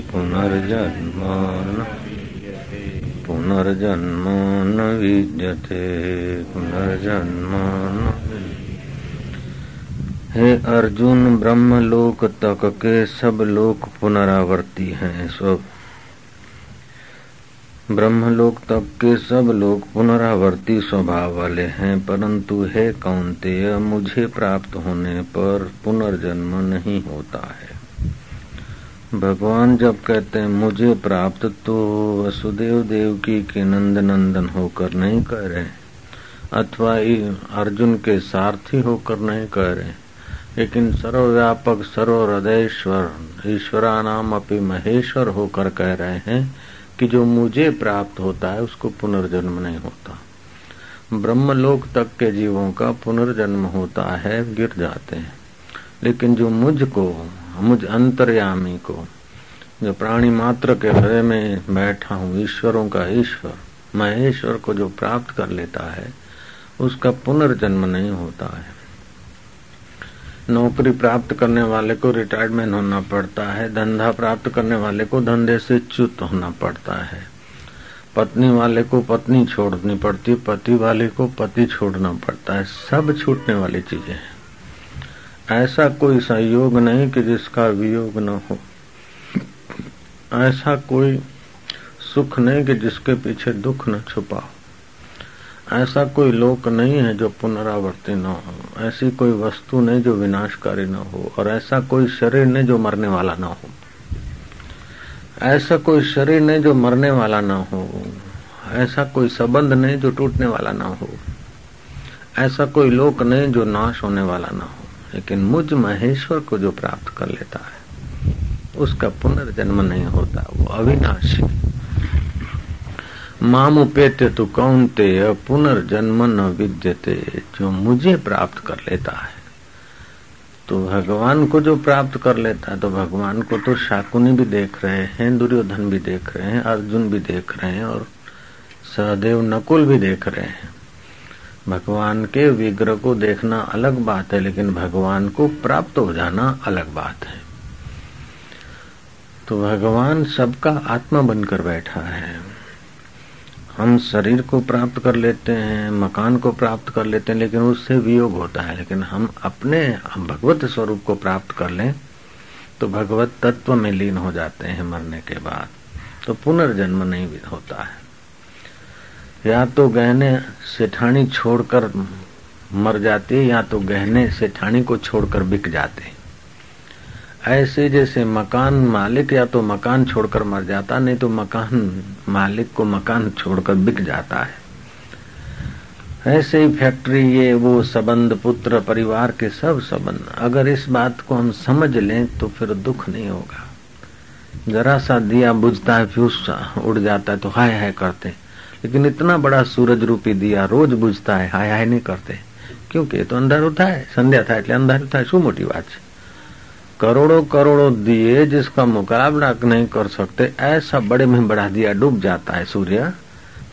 पुनर्जन्म पुनर्जन्म न विद्यते। पुनर्जन्म न हे, अर्जुन ब्रह्मलोक तक के सब लोक पुनरावर्ती हैं, सब। ब्रह्मलोक तक के सब लोग पुनरावर्ती स्वभाव वाले हैं, परंतु हे कौंतेय, मुझे प्राप्त होने पर पुनर्जन्म नहीं होता है। भगवान जब कहते हैं, मुझे प्राप्त तो वसुदेव देव की के नंद नंदन होकर नहीं कह रहे अथवा अर्जुन के सारथी होकर नहीं कह रहे लेकिन सर्वव्यापक सर्वहृदयश्वर ईश्वरा नाम अपनी महेश्वर होकर कह रहे हैं कि जो मुझे प्राप्त होता है, उसको पुनर्जन्म नहीं होता। ब्रह्मलोक तक के जीवों का पुनर्जन्म होता है, गिर जाते हैं। लेकिन जो मुझको, मुझ अंतर्यामी को, जो प्राणी मात्र के हृदय में बैठा हूँ, ईश्वरों का ईश्वर, महेश्वर को जो प्राप्त कर लेता है, उसका पुनर्जन्म नहीं होता है। नौकरी प्राप्त करने वाले को रिटायरमेंट होना पड़ता है, धंधा प्राप्त करने वाले को धंधे से च्युत होना पड़ता है। पत्नी वाले को पत्नी छोड़नी पड़ती पति वाले को पति छोड़ना पड़ता है, सब छूटने वाली चीज़ें हैं। ऐसा कोई सहयोग नहीं कि जिसका वियोग न हो। ऐसा कोई सुख नहीं कि जिसके पीछे दुख न छुपा हो। ऐसा कोई लोक नहीं है जो पुनरावर्ती न हो। ऐसी कोई वस्तु नहीं जो विनाशकारी न हो, और ऐसा कोई शरीर नहीं जो मरने वाला न हो। ऐसा कोई शरीर नहीं जो मरने वाला ना हो। ऐसा कोई संबंध नहीं जो टूटने वाला ना हो। ऐसा कोई लोक नहीं जो नाश होने वाला ना हो। लेकिन मुझ महेश्वर को जो प्राप्त कर लेता है, उसका पुनर्जन्म नहीं होता, वो अविनाशी। माम उपेत्य तो कौनते पुनर्जन्म न विद्यते, जो मुझे प्राप्त कर लेता है। तो भगवान को जो प्राप्त कर लेता है तो भगवान को तो शाकुनी भी देख रहे हैं, दुर्योधन भी देख रहे हैं, अर्जुन भी देख रहे हैं, और सहदेव नकुल भी देख रहे हैं। भगवान के विग्रह को देखना अलग बात है, लेकिन भगवान को प्राप्त हो जाना अलग बात है। तो भगवान सबका आत्मा बनकर बैठा है। हम शरीर को प्राप्त कर लेते हैं, मकान को प्राप्त कर लेते हैं, लेकिन उससे वियोग होता है। लेकिन हम अपने, हम भगवत स्वरूप को प्राप्त कर लें तो भगवत तत्व में लीन हो जाते हैं मरने के बाद। तो पुनर्जन्म नहीं होता है। या तो गहने सेठानी छोड़कर मर जाती या तो गहने सेठानी को छोड़कर बिक जाते ऐसे जैसे मकान मालिक या तो मकान छोड़कर मर जाता नहीं तो मकान मालिक को मकान छोड़कर बिक जाता है ऐसे ही फैक्ट्री ये वो संबंध पुत्र परिवार के सब संबंध अगर इस बात को हम समझ लें तो फिर दुख नहीं होगा जरा सा दिया बुझता है फ्यूज उड़ जाता है तो हाय हाय करते लेकिन इतना बड़ा सूरज रूपी दिया रोज बुझता है हाय हाय नहीं करते क्योंकि तो अंधारू થાય સંધ્યા થાય એટલે અંધારું થાય શું મોટી વાત છે करोड़ों करोड़ों दिए जिसका मुकाबला नहीं कर सकते, ऐसा बड़े में बड़ा दिया डूब जाता है सूर्य।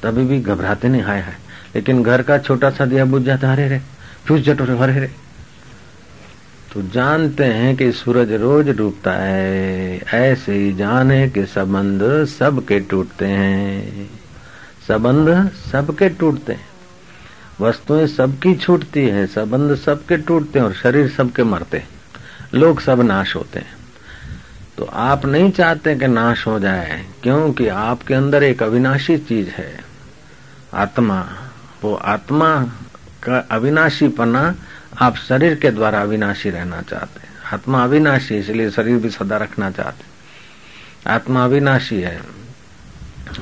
तभी भी घबराते नहीं, हाय हाय। लेकिन घर का छोटा सा दिया बुझ जाता, हरे रे फ्यूज जटो रे हरे रे तो जानते हैं कि सूरज रोज डूबता है। ऐसे ही जाने के संबंध सबके टूटते हैं। संबंध सबके टूटते हैं। वस्तुएँ सबकी छूटती है, संबंध सबके टूटते हैं और शरीर सबके मरते हैं। लोग सब नाश होते हैं। तो आप नहीं चाहते कि नाश हो जाए, क्योंकि आपके अंदर एक अविनाशी चीज़ है। आत्मा, वो आत्मा का अविनाशी पना आप शरीर के द्वारा अविनाशी रहना चाहते हैं। आत्मा अविनाशी, इसलिए शरीर भी सदा रखना चाहते आत्मा अविनाशी है।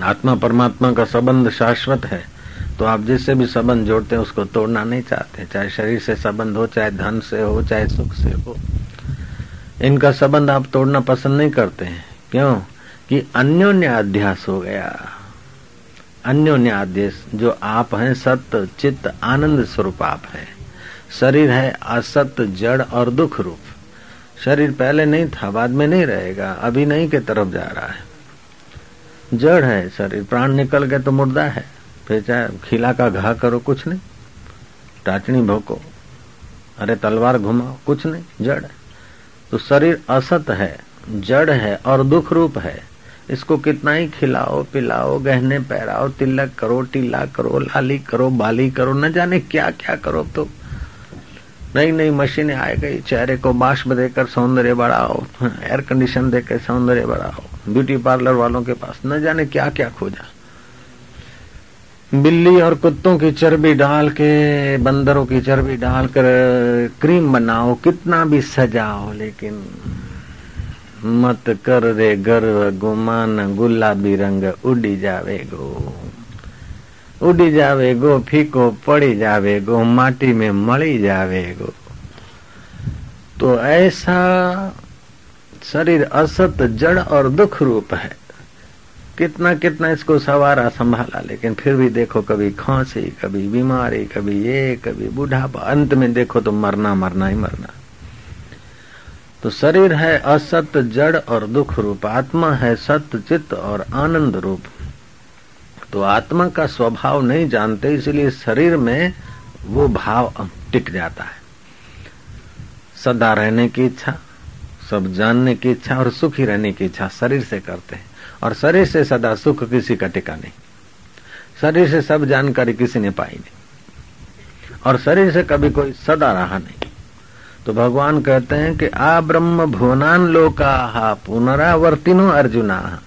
आत्मा परमात्मा का संबंध शाश्वत है। तो आप जिससे भी संबंध जोड़ते हैं, उसको तोड़ना नहीं चाहते। चाहे शरीर से संबंध हो, चाहे धन से हो, चाहे सुख से हो। इनका संबंध आप तोड़ना पसंद नहीं करते हैं। क्यों? कि अन्योन्य अध्यास हो गया। अन्योन्य अध्यास, जो आप हैं, सत्य, चित्त, आनंद स्वरूप आप है। शरीर है असत, जड़ और दुख रूप। शरीर पहले नहीं था, बाद में नहीं रहेगा, अभी नहीं के तरफ़ जा रहा है। जड़ है शरीर, प्राण निकल गए तो मुर्दा है। फिर चाहे खिला का घा करो, कुछ नहीं। टाचनी भोको। अरे तलवार घुमाओ, कुछ नहीं, जड़ है। तो शरीर असत है, जड़ है और दुख रूप है। इसको कितना ही खिलाओ, पिलाओ, गहने पहराओ, तिलक करो, टीला करो, लाली करो, बाली करो, न जाने क्या क्या करो तो। नई नई मशीनें आ गई, चेहरे को बाष्प देकर सौंदर्य बढ़ाओ एयर कंडीशन देकर सौंदर्य बढ़ाओ ब्यूटी पार्लर वालों के पास न जाने क्या क्या खोजा। बिल्ली और कुत्तों की चर्बी डाल के, बंदरों की चर्बी डालकर क्रीम बनाओ, कितना भी सजाओ, लेकिन मत कर रे गर्व, गुमान, गुलाबी रंग उड़ी जावे गो। उड़ी जावे गो, फीको पड़ी जावे गो, माटी में मड़ी जावे गो। तो ऐसा शरीर असत, जड़ और दुख रूप है। कितना कितना इसको सवारा संभाला, लेकिन फिर भी देखो कभी खांसी, कभी बीमारी, कभी ये, कभी बुढ़ापा। अंत में देखो तो मरना मरना ही मरना। तो शरीर है असत, जड़ और दुख रूप। आत्मा है सत्य चित्त और आनंद रूप। तो आत्मा का स्वभाव नहीं जानते, इसलिए शरीर में वो भाव टिक जाता है। सदा रहने की इच्छा, सब जानने की इच्छा और सुखी रहने की इच्छा शरीर से करते हैं। और शरीर से सदा सुख किसी का टिका नहीं। शरीर से सब जानकारी किसी ने पाई नहीं। और शरीर से कभी कोई सदा रहा नहीं। तो भगवान कहते हैं कि आ ब्रह्म भुवनान लोका पुनरावर्तिनो अर्जुना।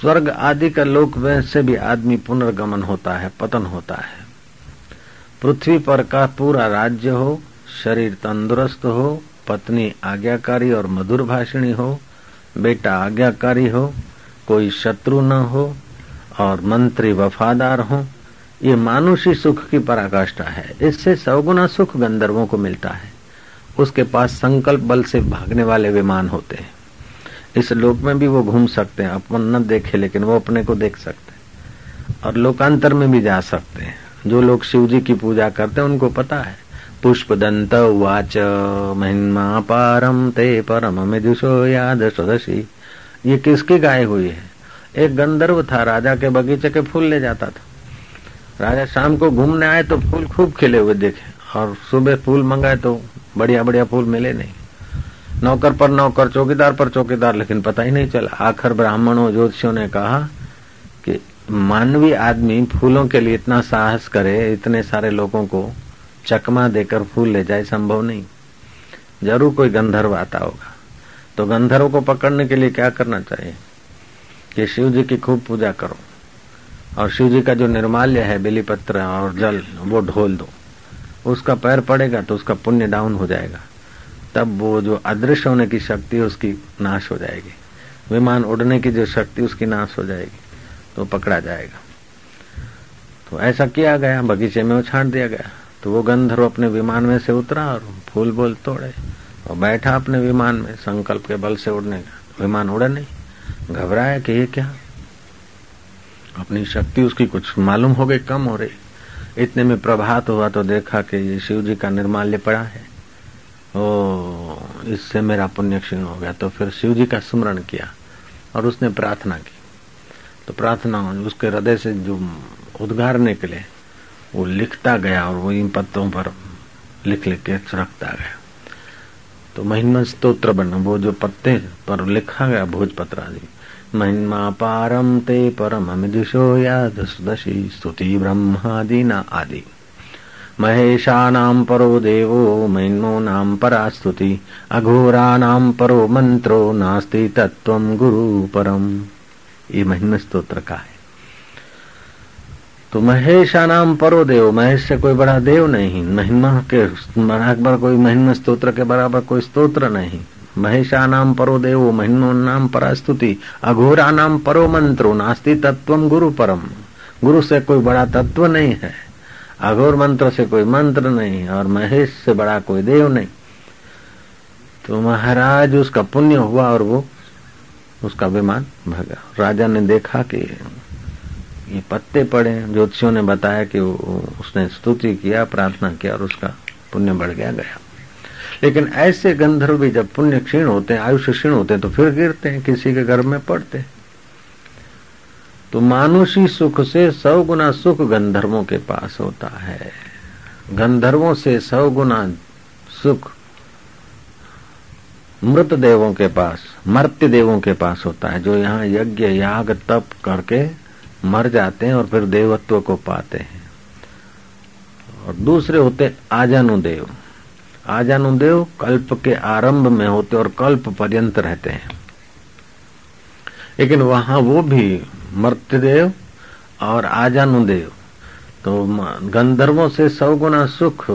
स्वर्ग आदि का लोक में से भी आदमी पुनर्गमन होता है, पतन होता है। पृथ्वी पर का पूरा राज्य हो, शरीर तंदुरुस्त हो, पत्नी आज्ञाकारी और मधुर भाषिणी हो बेटा आज्ञाकारी हो, कोई शत्रु न हो, और मंत्री वफादार हो, ये मानुषी सुख की पराकाष्ठा है। इससे सौगुना सुख गंधर्वों को मिलता है। उसके पास संकल्प बल से भागने वाले विमान होते हैं। इस लोक में भी वो घूम सकते हैं, अपन न देखे, लेकिन वो अपने को देख सकते हैं। और लोकांतर में भी जा सकते हैं। जो लोग शिव जी की पूजा करते हैं, उनको पता है। पुष्प दंत वाच महिमा पारम ते परम मिदुषो याद सदशी ये किसकी गाय हुई है? एक गंधर्व था, राजा के बगीचे के फूल ले जाता था। राजा शाम को घूमने आए तो फूल खूब खिले हुए देखे। और सुबह फूल मंगाए तो बढ़िया बढ़िया फूल मिले नहीं। नौकर पर नौकर, चौकीदार पर चौकीदार, लेकिन पता ही नहीं चला। आखिर ब्राह्मणों, ज्योतिषियों ने कहा कि मानवीय आदमी फूलों के लिए इतना साहस करे, इतने सारे लोगों को चकमा देकर फूल ले जाए, संभव नहीं। ज़रूर कोई गंधर्व आता होगा। तो गंधर्व को पकड़ने के लिए क्या करना चाहिए? कि शिव जी की खूब पूजा करो। और शिव जी का जो निर्माल्य है, बेलीपत्र और जल, वो ढोल दो। उसका पैर पड़ेगा तो उसका पुण्य डाउन हो जाएगा। तब वो जो अदृश्य होने की शक्ति उसकी नाश हो जाएगी। विमान उड़ने की जो शक्ति उसकी नाश हो जाएगी। तो पकड़ा जाएगा। तो ऐसा किया गया, बगीचे में वो छाट दिया गया। तो वो गंधर्व अपने विमान में से उतरा और फूल बोल तोड़े और बैठा अपने विमान में संकल्प के बल से उड़ने का। विमान उड़े नहीं, घबराया कि ये क्या? अपनी शक्ति उसकी कुछ मालूम हो गई कम हो रही। इतने में प्रभात हुआ तो देखा कि ये शिव जी का निर्माल्य पड़ा है। ओ, इससे मेरा पुण्य क्षीण हो गया। तो फिर शिव जी का स्मरण किया और उसने प्रार्थना की। तो प्रार्थना, उसके हृदय से जो उद्गार निकले वो लिखता गया और वो इन पत्तों पर लिख लिख के रखता गया। तो महिमा स्त्रोत्र बन, वो जो पत्ते पर लिखा गया भोजपत्र आदि महिमा पारम ते परम मिदुषो याद सुदशी स्तुति ब्रह्मादि न आदि। महेशानां परो देवो महिन्नो नाम परा स्तुति अघोराणां परो मंत्रो, नास्ति तत्व गुरु परम ये महिमा स्त्रोत्र का है। तो महेशा नाम परो देव, महेश से कोई बड़ा देव नहीं, महिमा के बराबर कोई महिमा स्तोत्र के बराबर कोई स्तोत्र नहीं। महेशा नाम परो देव महिनो नाम परास्तुति अघोरा नाम परो मंत्रो, नास्ति तत्व गुरु परम। गुरु से कोई बड़ा तत्व नहीं है, अघोर मंत्र से कोई मंत्र नहीं, और महेश से बड़ा कोई देव नहीं। तो महाराज, उसका पुण्य हुआ और वो, उसका विमान भगा। राजा ने देखा कि ये पत्ते पड़े ज्योतिषियों ने बताया कि उसने स्तुति किया, प्रार्थना किया और उसका पुण्य बढ़ गया गया। लेकिन ऐसे गंधर्व भी जब पुण्य क्षीण होते हैं आयुष क्षीण होते हैं तो फिर गिरते हैं, किसी के घर में पड़ते तो मानुषी सुख से सौ गुना सुख गंधर्वों के पास होता है। गंधर्वों से सौ गुना सुख मृत देवों के पास मर्त्य देवों के पास होता है, जो यहाँ यज्ञ, याग, तप करके मर जाते हैं और फिर देवत्व को पाते हैं। और दूसरे होते आजानुदेव। आजानुदेव कल्प के आरंभ में होते और कल्प पर्यंत रहते हैं। लेकिन वहाँ वो भी मर्त्यदेव और आजानुदेव। तो गंधर्वों से सौ गुना सुख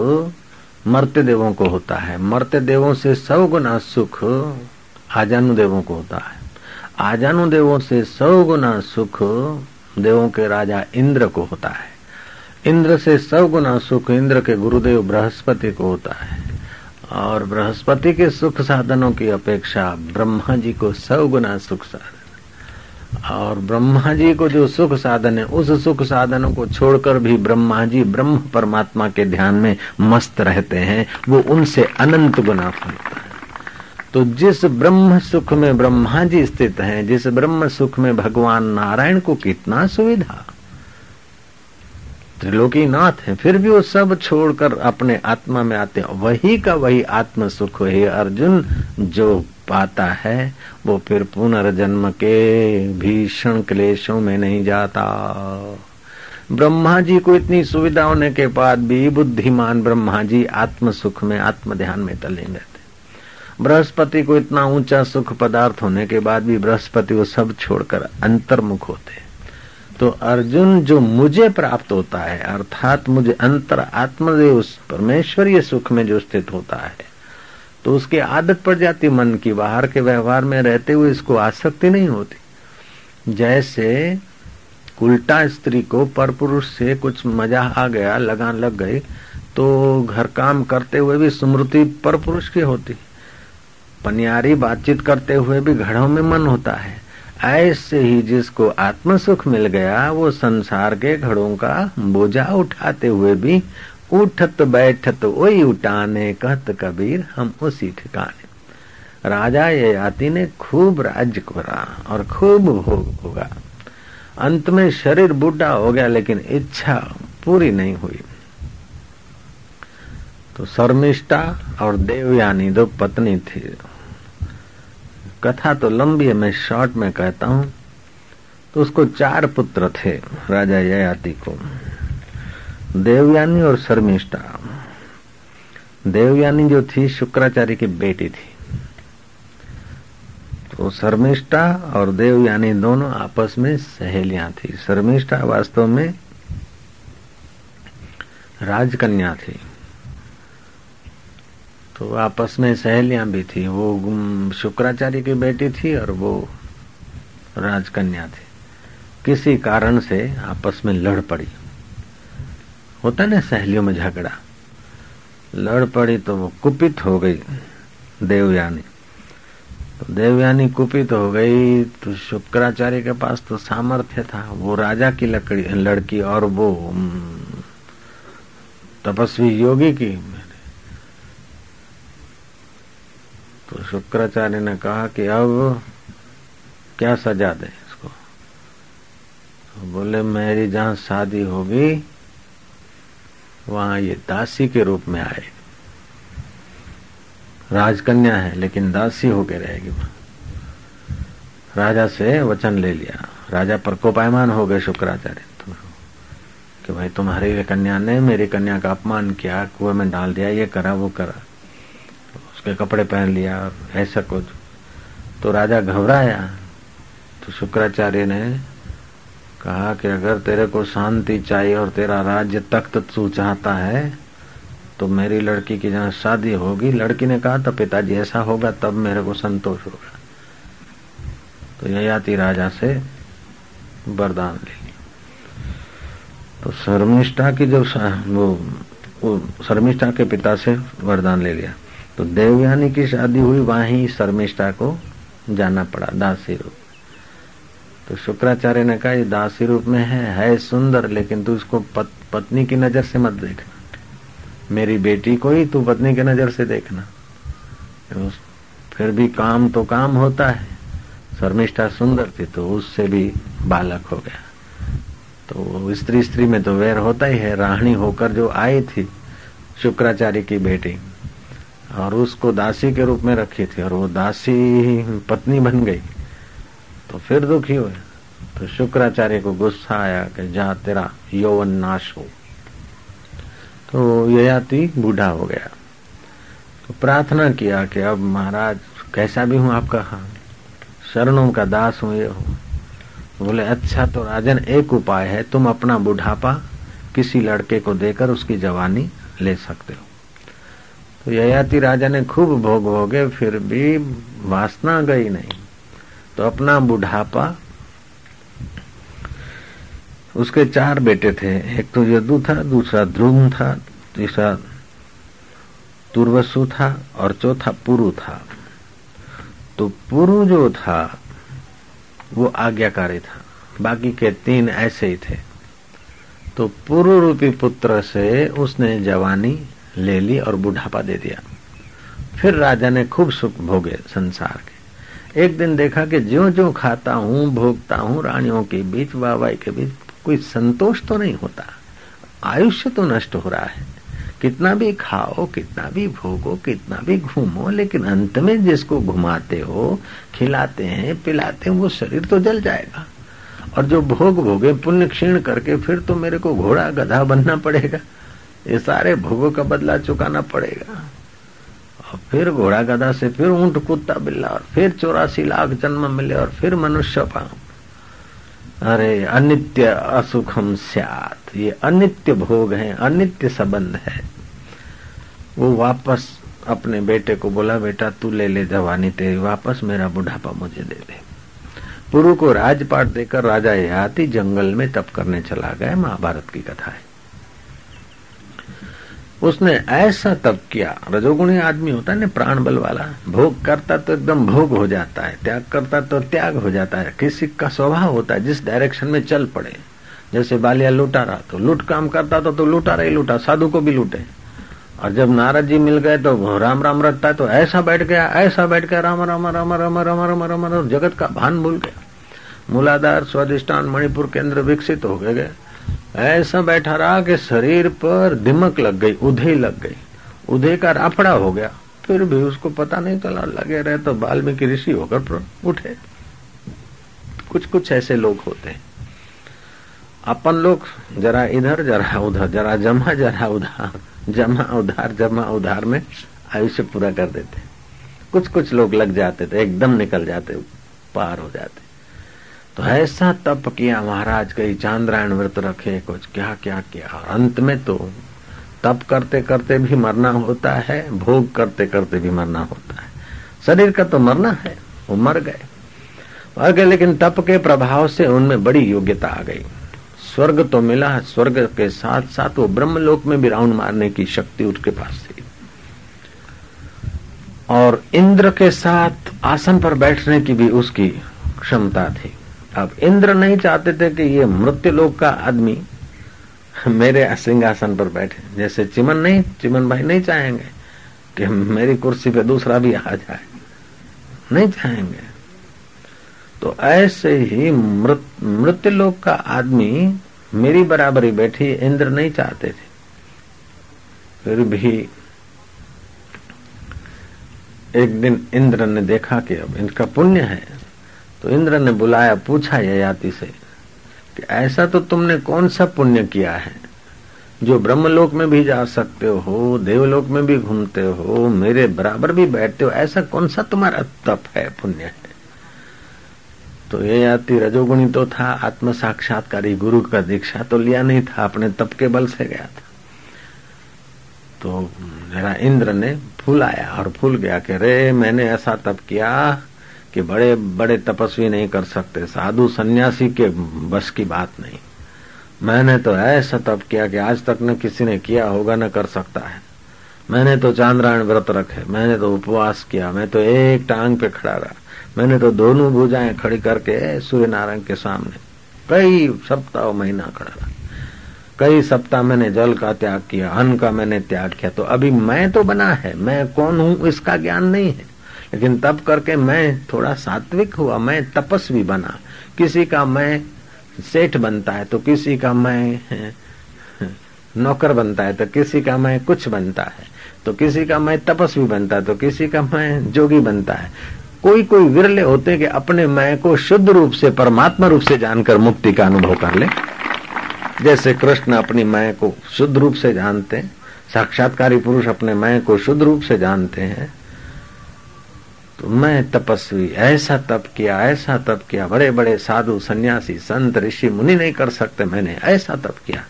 मर्त्य देवों को होता है। मर्त्य देवों से सौ गुना सुख आजानु देवों को होता है। आजानु देवों से सौ गुना सुख देवों के राजा इंद्र को होता है। इंद्र से सौ गुना सुख इंद्र के गुरुदेव बृहस्पति को होता है। और बृहस्पति के सुख साधनों की अपेक्षा ब्रह्मा जी को सौ गुना सुख साधन। और ब्रह्मा जी को जो सुख साधन है, उस सुख साधनों को छोड़कर भी ब्रह्मा जी ब्रह्म परमात्मा के ध्यान में मस्त रहते हैं, वो उनसे अनंत गुना फलता है। तो जिस ब्रह्म सुख में ब्रह्मा जी स्थित हैं, जिस ब्रह्म सुख में भगवान नारायण को कितना सुविधा। त्रिलोकी नाथ है, फिर भी वो सब छोड़कर अपने आत्मा में आते हैं। वही का वही आत्म सुख है अर्जुन, जो पाता है, वो फिर पुनर्जन्म के भीषण क्लेशों में नहीं जाता। ब्रह्मा जी को इतनी सुविधा होने के बाद भी बुद्धिमान ब्रह्मा जी आत्म सुख में आत्म ध्यान में तले रहते बृहस्पति को इतना ऊँचा सुख पदार्थ होने के बाद भी बृहस्पति वो सब छोड़कर अंतर्मुख होते तो अर्जुन जो मुझे प्राप्त होता है, अर्थात मुझे अंतर आत्मदेव परमेश्वरीय सुख में जो स्थित होता है तो उसकी आदत पड़ जाती मन की। बाहर के व्यवहार में रहते हुए इसको आसक्ति नहीं होती। जैसे उल्टा स्त्री को पर पुरुष से कुछ मज़ा आ गया, लगान लग गई तो घर काम करते हुए भी स्मृति पर पुरुष की होती। पनियारी बातचीत करते हुए भी घड़ों में मन होता है। ऐसे ही जिसको आत्म सुख मिल गया, वो संसार के घड़ों का बोझा उठाते हुए भी उठत बैठत वही उठाने कहत कबीर, हम उसी ठिकाने। राजा ये आती ने खूब राज्य करा और खूब भोग होगा अंत में शरीर बूढ़ा हो गया, लेकिन इच्छा पूरी नहीं हुई। तो शर्मिष्ठा और देवयानी दो पत्नी थी। कथा तो लंबी है, मैं शॉर्ट में कहता हूँ। तो उसको चार पुत्र थे, राजा ययाति को। देवयानी और शर्मिष्ठा। देवयानी जो थी, शुक्राचार्य की बेटी थी। तो शर्मिष्ठा और देवयानी दोनों आपस में सहेलियाँ थी। शर्मिष्ठा वास्तव में राजकन्या थी। तो आपस में सहेलियाँ भी थी। वो शुक्राचार्य की बेटी थी और वो राजकन्या थी। किसी कारण से आपस में लड़ पड़ी। होता ना सहेलियों में झगड़ा। लड़ पड़ी तो वो कुपित हो गई देवयानी। तो देवयानी कुपित हो गई तो शुक्राचार्य के पास तो सामर्थ्य था। वो राजा की लकड़ी, लड़की और वो तपस्वी योगी की तो शुक्राचार्य ने कहा कि अब क्या सजा दे इसको? तो बोले, मेरी जहाँ शादी होगी, वहाँ ये दासी के रूप में आए राजकन्या है, लेकिन दासी होके रहेगी वहाँ। राजा से वचन ले लिया। राजा पर कोपायमान हो गए शुक्राचार्य। कि भाई, तुम्हारी कन्या ने मेरी कन्या का अपमान किया, कुएँ में डाल दिया, ये करा, वो करा। उसके कपड़े पहन लिया और ऐसा कुछ। तो राजा घबराया। तो शुक्राचार्य ने कहा कि अगर तेरे को शांति चाहिए और तेरा राज्य तख्त तू चाहता है तो मेरी लड़की की जहाँ शादी होगी। लड़की ने कहा था पिताजी ऐसा होगा तब मेरे को संतोष होगा। तो ययाति राजा से वरदान ले तो शर्मिष्ठा की जो वो, वो शर्मिष्ठा के पिता से वरदान ले लिया। तो देवयानी की शादी हुई वहीं शर्मिष्ठा को जाना पड़ा दासी रूप। तो शुक्राचार्य ने कहा ये दासी रूप में है है सुंदर लेकिन तू उसको पत, पत्नी की नज़र से मत देखना। मेरी बेटी को ही तू पत्नी की नज़र से देखना। फिर भी काम तो काम होता है। शर्मिष्ठा सुंदर थी तो उससे भी बालक हो गया। तो स्त्री स्त्री में तो वैर होता ही है। राहणी होकर जो आई थी शुक्राचार्य की बेटी और उसको दासी के रूप में रखी थी और वो दासी पत्नी बन गई। तो फिर दुखी हुए। तो शुक्राचार्य को गुस्सा आया कि जा तेरा यौवन नाश हो। तो ययाति बूढ़ा हो गया। तो प्रार्थना किया कि अब महाराज, कैसा भी हूँ आपका हाँ शरणों का दास हूँ ये हो। बोले अच्छा तो राजन, एक उपाय है, तुम अपना बुढ़ापा किसी लड़के को देकर उसकी जवानी ले सकते हो। तो ययाति राजा ने खूब भोग भोगे, फिर भी वासना गई नहीं। तो अपना बुढ़ापा, उसके चार बेटे थे। एक तो यदु था, दूसरा ध्रुव था, तीसरा तुर्वसु था और चौथा पुरु था। तो पुरु जो था, वो आज्ञाकारी था। बाकी के तीन ऐसे ही थे। तो पुरु रूपी पुत्र से उसने जवानी ले ली और बुढ़ापा दे दिया। फिर राजा ने खूब सुख भोगे संसार के। एक दिन देखा कि ज्यो ज्यो खाता हूँ, भोगता हूँ, रानियों के बीच वाहवाई के बीच, कोई संतोष तो नहीं होता। आयुष्य तो नष्ट हो रहा है। कितना भी खाओ, कितना भी भोगो, कितना भी घूमो, लेकिन अंत में जिसको घुमाते हो, खिलाते हैं, पिलाते हैं, वो शरीर तो जल जाएगा। और जो भोग भोगे, पुण्य क्षीण करके फिर तो मेरे को घोड़ा गधा बनना पड़ेगा। ये सारे भोगों का बदला चुकाना पड़ेगा। और फिर घोड़ा गधा से फिर ऊँट कुत्ता बिल्ला और फिर चौरासी लाख जन्म मिले और फिर मनुष्य पाऊँ अरे, अनित्य असुखम स्यात। ये अनित्य भोग है, अनित्य संबंध है। वो वापस अपने बेटे को बोला, बेटा, तू ले ले जवानी तेरी, वापस मेरा बुढ़ापा मुझे दे दे। पुरु को राजपाट देकर राजा यहाती जंगल में तप करने चला गया, महाभारत की कथा है उसने ऐसा तप किया। रजोगुणी आदमी होता है ना प्राण बल वाला। भोग करता तो एकदम भोग हो जाता है त्याग करता तो त्याग हो जाता है। किसी का स्वभाव होता है जिस डायरेक्शन में चल पड़े। जैसे बालिया लूटा रहा तो लूट काम करता तो, तो लूटा रही लूटा साधु को भी लूटे। और जब नारद जी मिल गए तो राम राम रखता है तो ऐसा बैठ गया ऐसा बैठ गया राम राम राम राम राम राम राम राम जगत का भान भूल गया। मूलाधार स्वादिष्टान मणिपुर केंद्र विकसित हो गए। ऐसा बैठा रहा कि शरीर पर दिमक लग गई, उधे लग गई। उधे का राफड़ा हो गया। फिर भी उसको पता नहीं चला, लगे रहे तो बाल्मीकि ऋषि होकर उठे। कुछ कुछ ऐसे लोग होते हैं। अपन लोग जरा इधर, जरा उधर, जरा जमा, जरा उधार, जमा उधार जमा उधार में आयुष्य पूरा कर देते। कुछ कुछ लोग लग जाते थे, एकदम निकल जाते, पार हो जाते। तो ऐसा तप किया महाराज कई चांद्रायण व्रत रखे कुछ, क्या क्या, किया? और अंत में तो तप करते करते भी मरना होता है, भोग करते करते भी मरना होता है। शरीर का तो मरना है, वो मर गए। मर गए लेकिन तप के प्रभाव से उनमें बड़ी योग्यता आ गई। स्वर्ग तो मिला, स्वर्ग के साथ साथ वो ब्रह्मलोक में भी राउंड मारने की शक्ति उसके पास थी। और इंद्र के साथ आसन पर बैठने की भी उसकी क्षमता थी। अब इंद्र नहीं चाहते थे कि ये मृत्यु लोक का आदमी मेरे सिंहासन पर बैठे। जैसे चिमन नहीं, चिमन भाई नहीं चाहेंगे कि मेरी कुर्सी पे दूसरा भी आ जाए। नहीं चाहेंगे। तो ऐसे ही मृत्यु लोक का आदमी मेरी बराबरी बैठी, इंद्र नहीं चाहते थे। फिर भी एक दिन इंद्र ने देखा कि अब इनका पुण्य है। तो इंद्र ने बुलाया, पूछा ययाति से कि ऐसा तो तुमने कौन सा पुण्य किया है? जो ब्रह्मलोक में भी जा सकते हो, देवलोक में भी घूमते हो, मेरे बराबर भी बैठते हो, ऐसा कौन सा तुम्हारा तप है, पुण्य है? तो ये याति रजोगुणी तो था आत्म साक्षात्कारी गुरु का दीक्षा तो लिया नहीं था, अपने तप के बल से गया था। तो जरा इंद्र ने फूल आया और फूल गया कि रे, मैंने ऐसा तप किया कि बड़े बड़े तपस्वी नहीं कर सकते। साधु सन्यासी के बस की बात नहीं। मैंने तो ऐसा तप किया कि आज तक न किसी ने किया होगा, न कर सकता है। मैंने तो चांद्रायण व्रत रखे, मैंने तो उपवास किया, मैं तो एक टांग पे खड़ा रहा। मैंने तो दोनों भुजाएँ खड़ी करके सूर्य नारायण के सामने कई सप्ताह, महीना खड़ा रहा। कई सप्ताह मैंने जल का त्याग किया, अन्न का मैंने त्याग किया तो अभी मैं तो बना है, मैं कौन हूँ, इसका ज्ञान नहीं है। लेकिन तब करके मैं थोड़ा सात्विक हुआ, मैं तपस्वी बना। किसी का मैं सेठ बनता है तो किसी का मैं नौकर बनता है तो किसी का मैं कुछ बनता है। तो किसी का मैं तपस्वी बनता है तो किसी का मैं जोगी बनता है। कोई कोई विरले होते कि अपने मैं को शुद्ध रूप से, परमात्मा रूप से जानकर मुक्ति का अनुभव कर ले। जैसे कृष्ण अपनी मैं को शुद्ध रूप से जानते हैं, साक्षात्कारी पुरुष अपने मैं को शुद्ध रूप से जानते हैं तो मैं तपस्वी, ऐसा तप किया, ऐसा तप किया। बड़े बड़े साधु, सन्यासी, संत, ऋषि, मुनि नहीं कर सकते मैंने, ऐसा तप किया।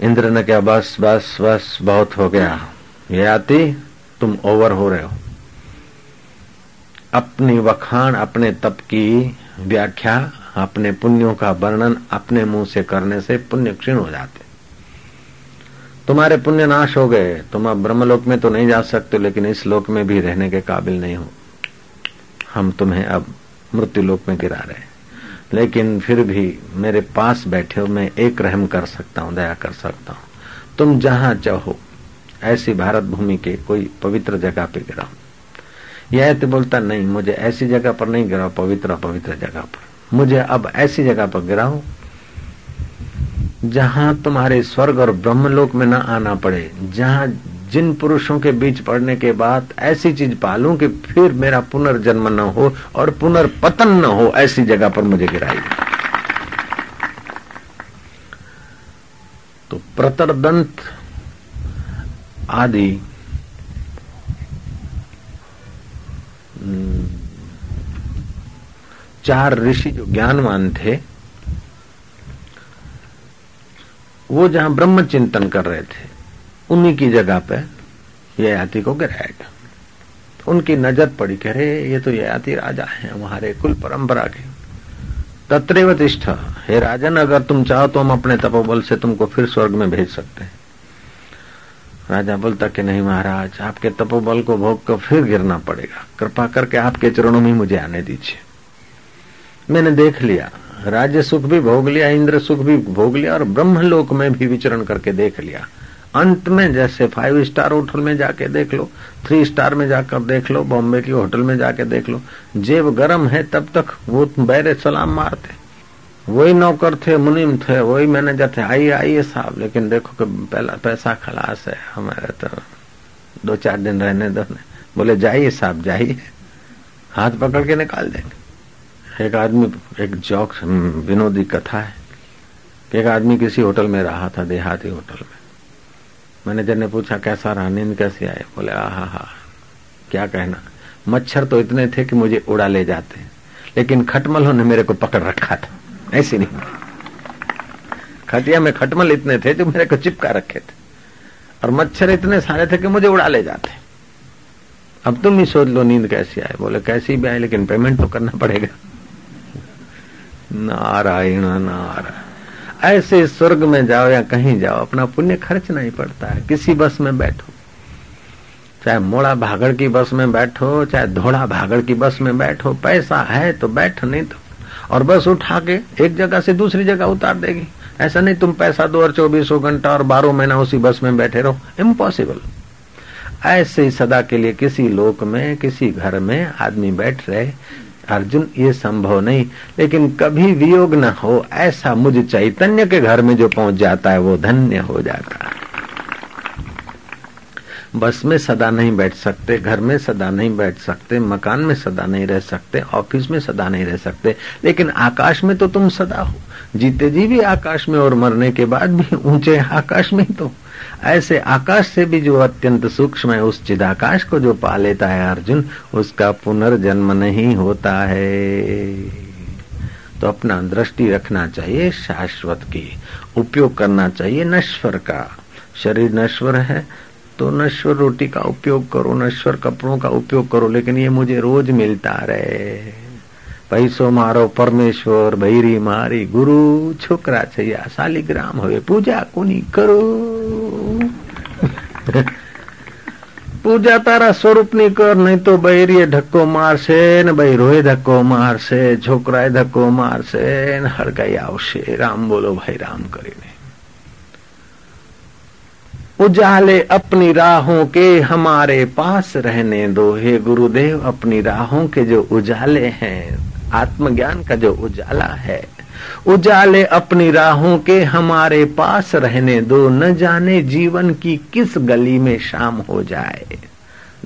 इंद्र ने क्या बस बस बस, बहुत हो गया। ये आती, तुम ओवर हो रहे हो। अपनी वखान अपने तप की व्याख्या, अपने पुण्यों का वर्णन, अपने मुँह से करने से पुण्य क्षीण हो जाते तुम्हारे पुण्य नाश हो गए। तुम अब ब्रह्मलोक में तो नहीं जा सकते, लेकिन इस लोक में भी रहने के काबिल नहीं हो। हम तुम्हें अब मृत्यु लोक में गिरा रहे लेकिन फिर भी मेरे पास बैठे हो, मैं एक रहम कर सकता हूँ, दया कर सकता हूँ। तुम जहाँ चाहो, ऐसी भारत भूमि के कोई पवित्र जगह पे गिराओ। यह तो बोलता, नहीं, मुझे ऐसी जगह पर नहीं गिराओ, पवित्र पवित्र जगह पर। मुझे अब ऐसी जगह पर गिराओ जहाँ तुम्हारे स्वर्ग और ब्रह्मलोक में न आना पड़े जहाँ जिन पुरुषों के बीच पड़ने के बाद ऐसी चीज़ पालू कि फिर मेरा पुनर्जन्म न हो और पुनर्पतन न हो ऐसी जगह पर मुझे गिराई। तो प्रतरदंत आदि हम्म, चार ऋषि जो ज्ञानवान थे वो जहाँ ब्रह्म चिंतन कर रहे थे, उन्हीं की जगह पे ये याति को गिराएगा उनकी नज़र पड़ी, कह रहे, ये तो याति राजा है, हमारे कुल परंपरा के। तत्रेव तिष्ठ। हे राजन, अगर तुम चाहो तो हम अपने तपोबल से तुमको फिर स्वर्ग में भेज सकते हैं। राजा बोलता कि नहीं महाराज, आपके तपोबल को भोग कर फिर गिरना पड़ेगा। कृपा करके आपके चरणों में मुझे आने दीजिए। मैंने देख लिया राज्य सुख भी भोग लिया, इंद्र सुख भी भोग लिया और ब्रह्मलोक में भी विचरण करके देख लिया। अंत में जैसे फाइव स्टार होटल में जाके देख लो थ्री स्टार में जाकर देख लो, बॉम्बे की होटल में जाके देख लो, जेब गर्म है तब तक वो बैरे सलाम मारते। वही नौकर थे, मुनिम थे, वही मैनेजर थे, आइए आइए साहब, लेकिन देखो कि पहला पैसा खलास है, हमारे तो दो चार दिन रहने दो। बोले, जाइए साहब, जाइए। हाथ पकड़ के निकाल देंगे। एक आदमी, एक जॉक विनोदी कथा है। कि एक आदमी किसी होटल में रहा था, देहाती होटल में। मैनेजर ने पूछा, कैसा रहा? नींद कैसे आए बोले, आहा, हा, क्या कहना? मच्छर तो इतने थे कि मुझे उड़ा ले जाते लेकिन खटमलों ने मेरे को पकड़ रखा था। ऐसी नहीं। खटिया में खटमल इतने थे जो मेरे को चिपका रखे थे। और मच्छर इतने सारे थे कि मुझे उड़ा ले जाते अब तुम ही सोच लो, नींद कैसी आए बोले, कैसी भी आए लेकिन पेमेंट तो करना पड़ेगा। नारायण नारायण। ऐसे स्वर्ग में जाओ या कहीं जाओ, अपना पुण्य खर्च नहीं पड़ता है। किसी बस में बैठो। चाहे मोड़ा भागड़ की बस में बैठो, चाहे धोड़ा भागड़ की बस में बैठो, पैसा है तो बैठ, नहीं तो। और बस उठा के एक जगह से दूसरी जगह उतार देगी। ऐसा नहीं तुम पैसा दो और चौबीसों घंटा और बारह महीना उसी बस में बैठे रहो। इम्पॉसिबल ऐसे ही सदा के लिए किसी लोक में, किसी घर में आदमी बैठ रहे अर्जुन, ये संभव नहीं, लेकिन कभी वियोग न हो, ऐसा मुझ चैतन्य के घर में जो पहुँच जाता है, वो धन्य हो जाता है। बस में सदा नहीं बैठ सकते, घर में सदा नहीं बैठ सकते, मकान में सदा नहीं रह सकते, ऑफ़िस में सदा नहीं रह सकते, लेकिन आकाश में तो तुम सदा हो। जीते जी भी आकाश में और मरने के बाद भी ऊँचे आकाश में तो ऐसे आकाश से भी जो अत्यंत सूक्ष्म है उस चिदाकाश को जो पा लेता है अर्जुन उसका पुनर्जन्म नहीं होता है तो अपना दृष्टि रखना चाहिए शाश्वत की उपयोग करना चाहिए नश्वर का शरीर नश्वर है तो नश्वर रोटी का उपयोग करो नश्वर कपड़ों का उपयोग करो लेकिन ये मुझे रोज मिलता रहे પૈસો મારો પરમેશ્વર ભૈરી મારી ગુરુ છોકરા છે આ શાલિગ્રામ હવે પૂજા કોની કરો પૂજા તારા સ્વરૂપની કર નહીં તો બૈરીએ ધક્કો મારશે ને બૈરોએ ધક્કો મારશે છોકરાએ ધક્કો મારશે ને હડકાઈ આવશે રામ બોલો ભાઈ રામ કરીને उजाले अपनी राहों के हमारे पास रहने दो हे गुरुदेव अपनी राहों के जो उजाले हैं आत्मज्ञान का जो उजाला है उजाले अपनी राहों के हमारे पास रहने दो, न जाने जीवन की किस गली में शाम हो जाए।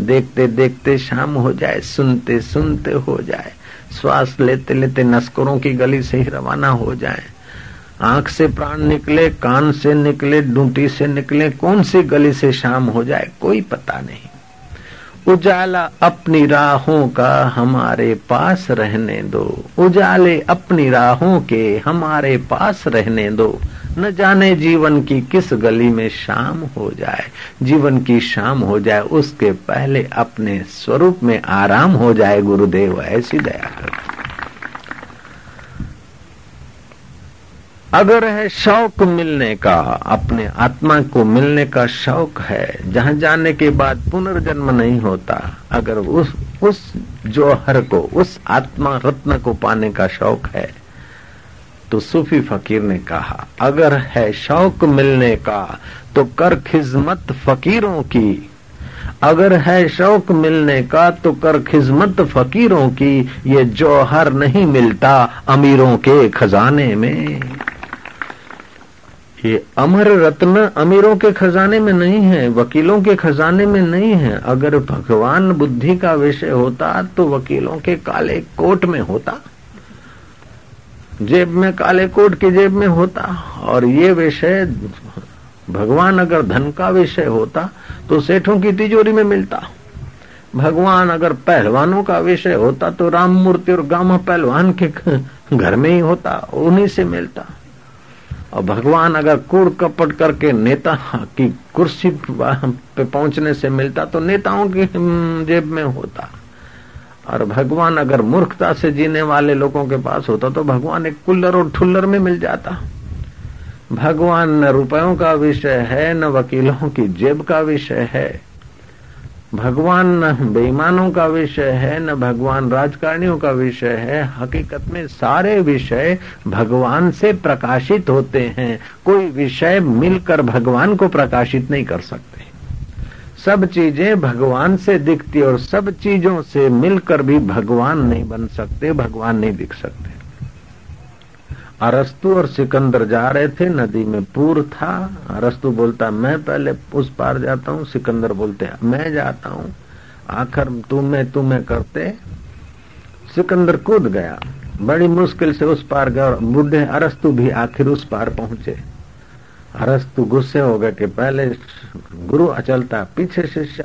देखते देखते शाम हो जाए, सुनते सुनते हो जाए। श्वास लेते लेते नस्करों की गली से ही रवाना हो जाए। आँख से प्राण निकले, कान से निकले, डूटी से निकले, कौन सी गली से शाम हो जाए, कोई पता नहीं। उजाला अपनी राहों का हमारे पास रहने दो। उजाले अपनी राहों के हमारे पास रहने दो। न जाने जीवन की किस गली में शाम हो जाए। जीवन की शाम हो जाए, उसके पहले अपने स्वरूप में आराम हो जाए। गुरुदेव, ऐसी दया कर। अगर है शौक मिलने का, अपने आत्मा को मिलने का शौक है, जहाँ जाने के बाद पुनर्जन्म नहीं होता, अगर उस उस जोहर को, उस आत्मा रत्न को पाने का शौक है तो सूफी फकीर ने कहा, अगर है शौक मिलने का तो कर खिजमत फकीरों की। अगर है शौक मिलने का तो कर खिजमत फकीरों की। ये जौहर नहीं मिलता अमीरों के खजाने में। ये अमर रत्न अमीरों के खजाने में नहीं है, वकीलों के खजाने में नहीं है। अगर भगवान बुद्धि का विषय होता तो वकीलों के काले कोट में होता। जेब में काले कोट की जेब में होता। और ये विषय, भगवान अगर धन का विषय होता तो सेठों की तिजोरी में मिलता। भगवान अगर पहलवानों का विषय होता तो राम मूर्ति और गामा पहलवान के घर में ही होता, उन्हीं से मिलता। और भगवान अगर कूड़ कपट करके नेता की कुर्सी पे पहुँचने से मिलता तो नेताओं की जेब में होता। और भगवान अगर मूर्खता से जीने वाले लोगों के पास होता तो भगवान एक कुल्लर और ठुल्लर में मिल जाता। भगवान न रुपयों का विषय है, न वकीलों की जेब का विषय है। भगवान न बेईमानों का विषय है, न भगवान राजकारणियों का विषय है। हकीकत में सारे विषय भगवान से प्रकाशित होते हैं। कोई विषय मिलकर भगवान को प्रकाशित नहीं कर सकते। सब चीज़ें भगवान से दिखती और सब चीज़ों से मिलकर भी भगवान नहीं बन सकते, भगवान नहीं दिख सकते। अरस्तु और सिकंदर जा रहे थे, नदी में पूर था। अरस्तु बोलता, मैं पहले उस पार जाता हूँ, सिकंदर बोलते मैं जाता हूँ। आखिर तू मैं तू मैं करते सिकंदर कूद गया। बड़ी मुश्किल से उस पार गया बुढ़े अरस्तु भी आखिर उस पार पहुँचे। अरस्तु गुस्से हो गए कि पहले गुरु अचलता, पीछे शिष्य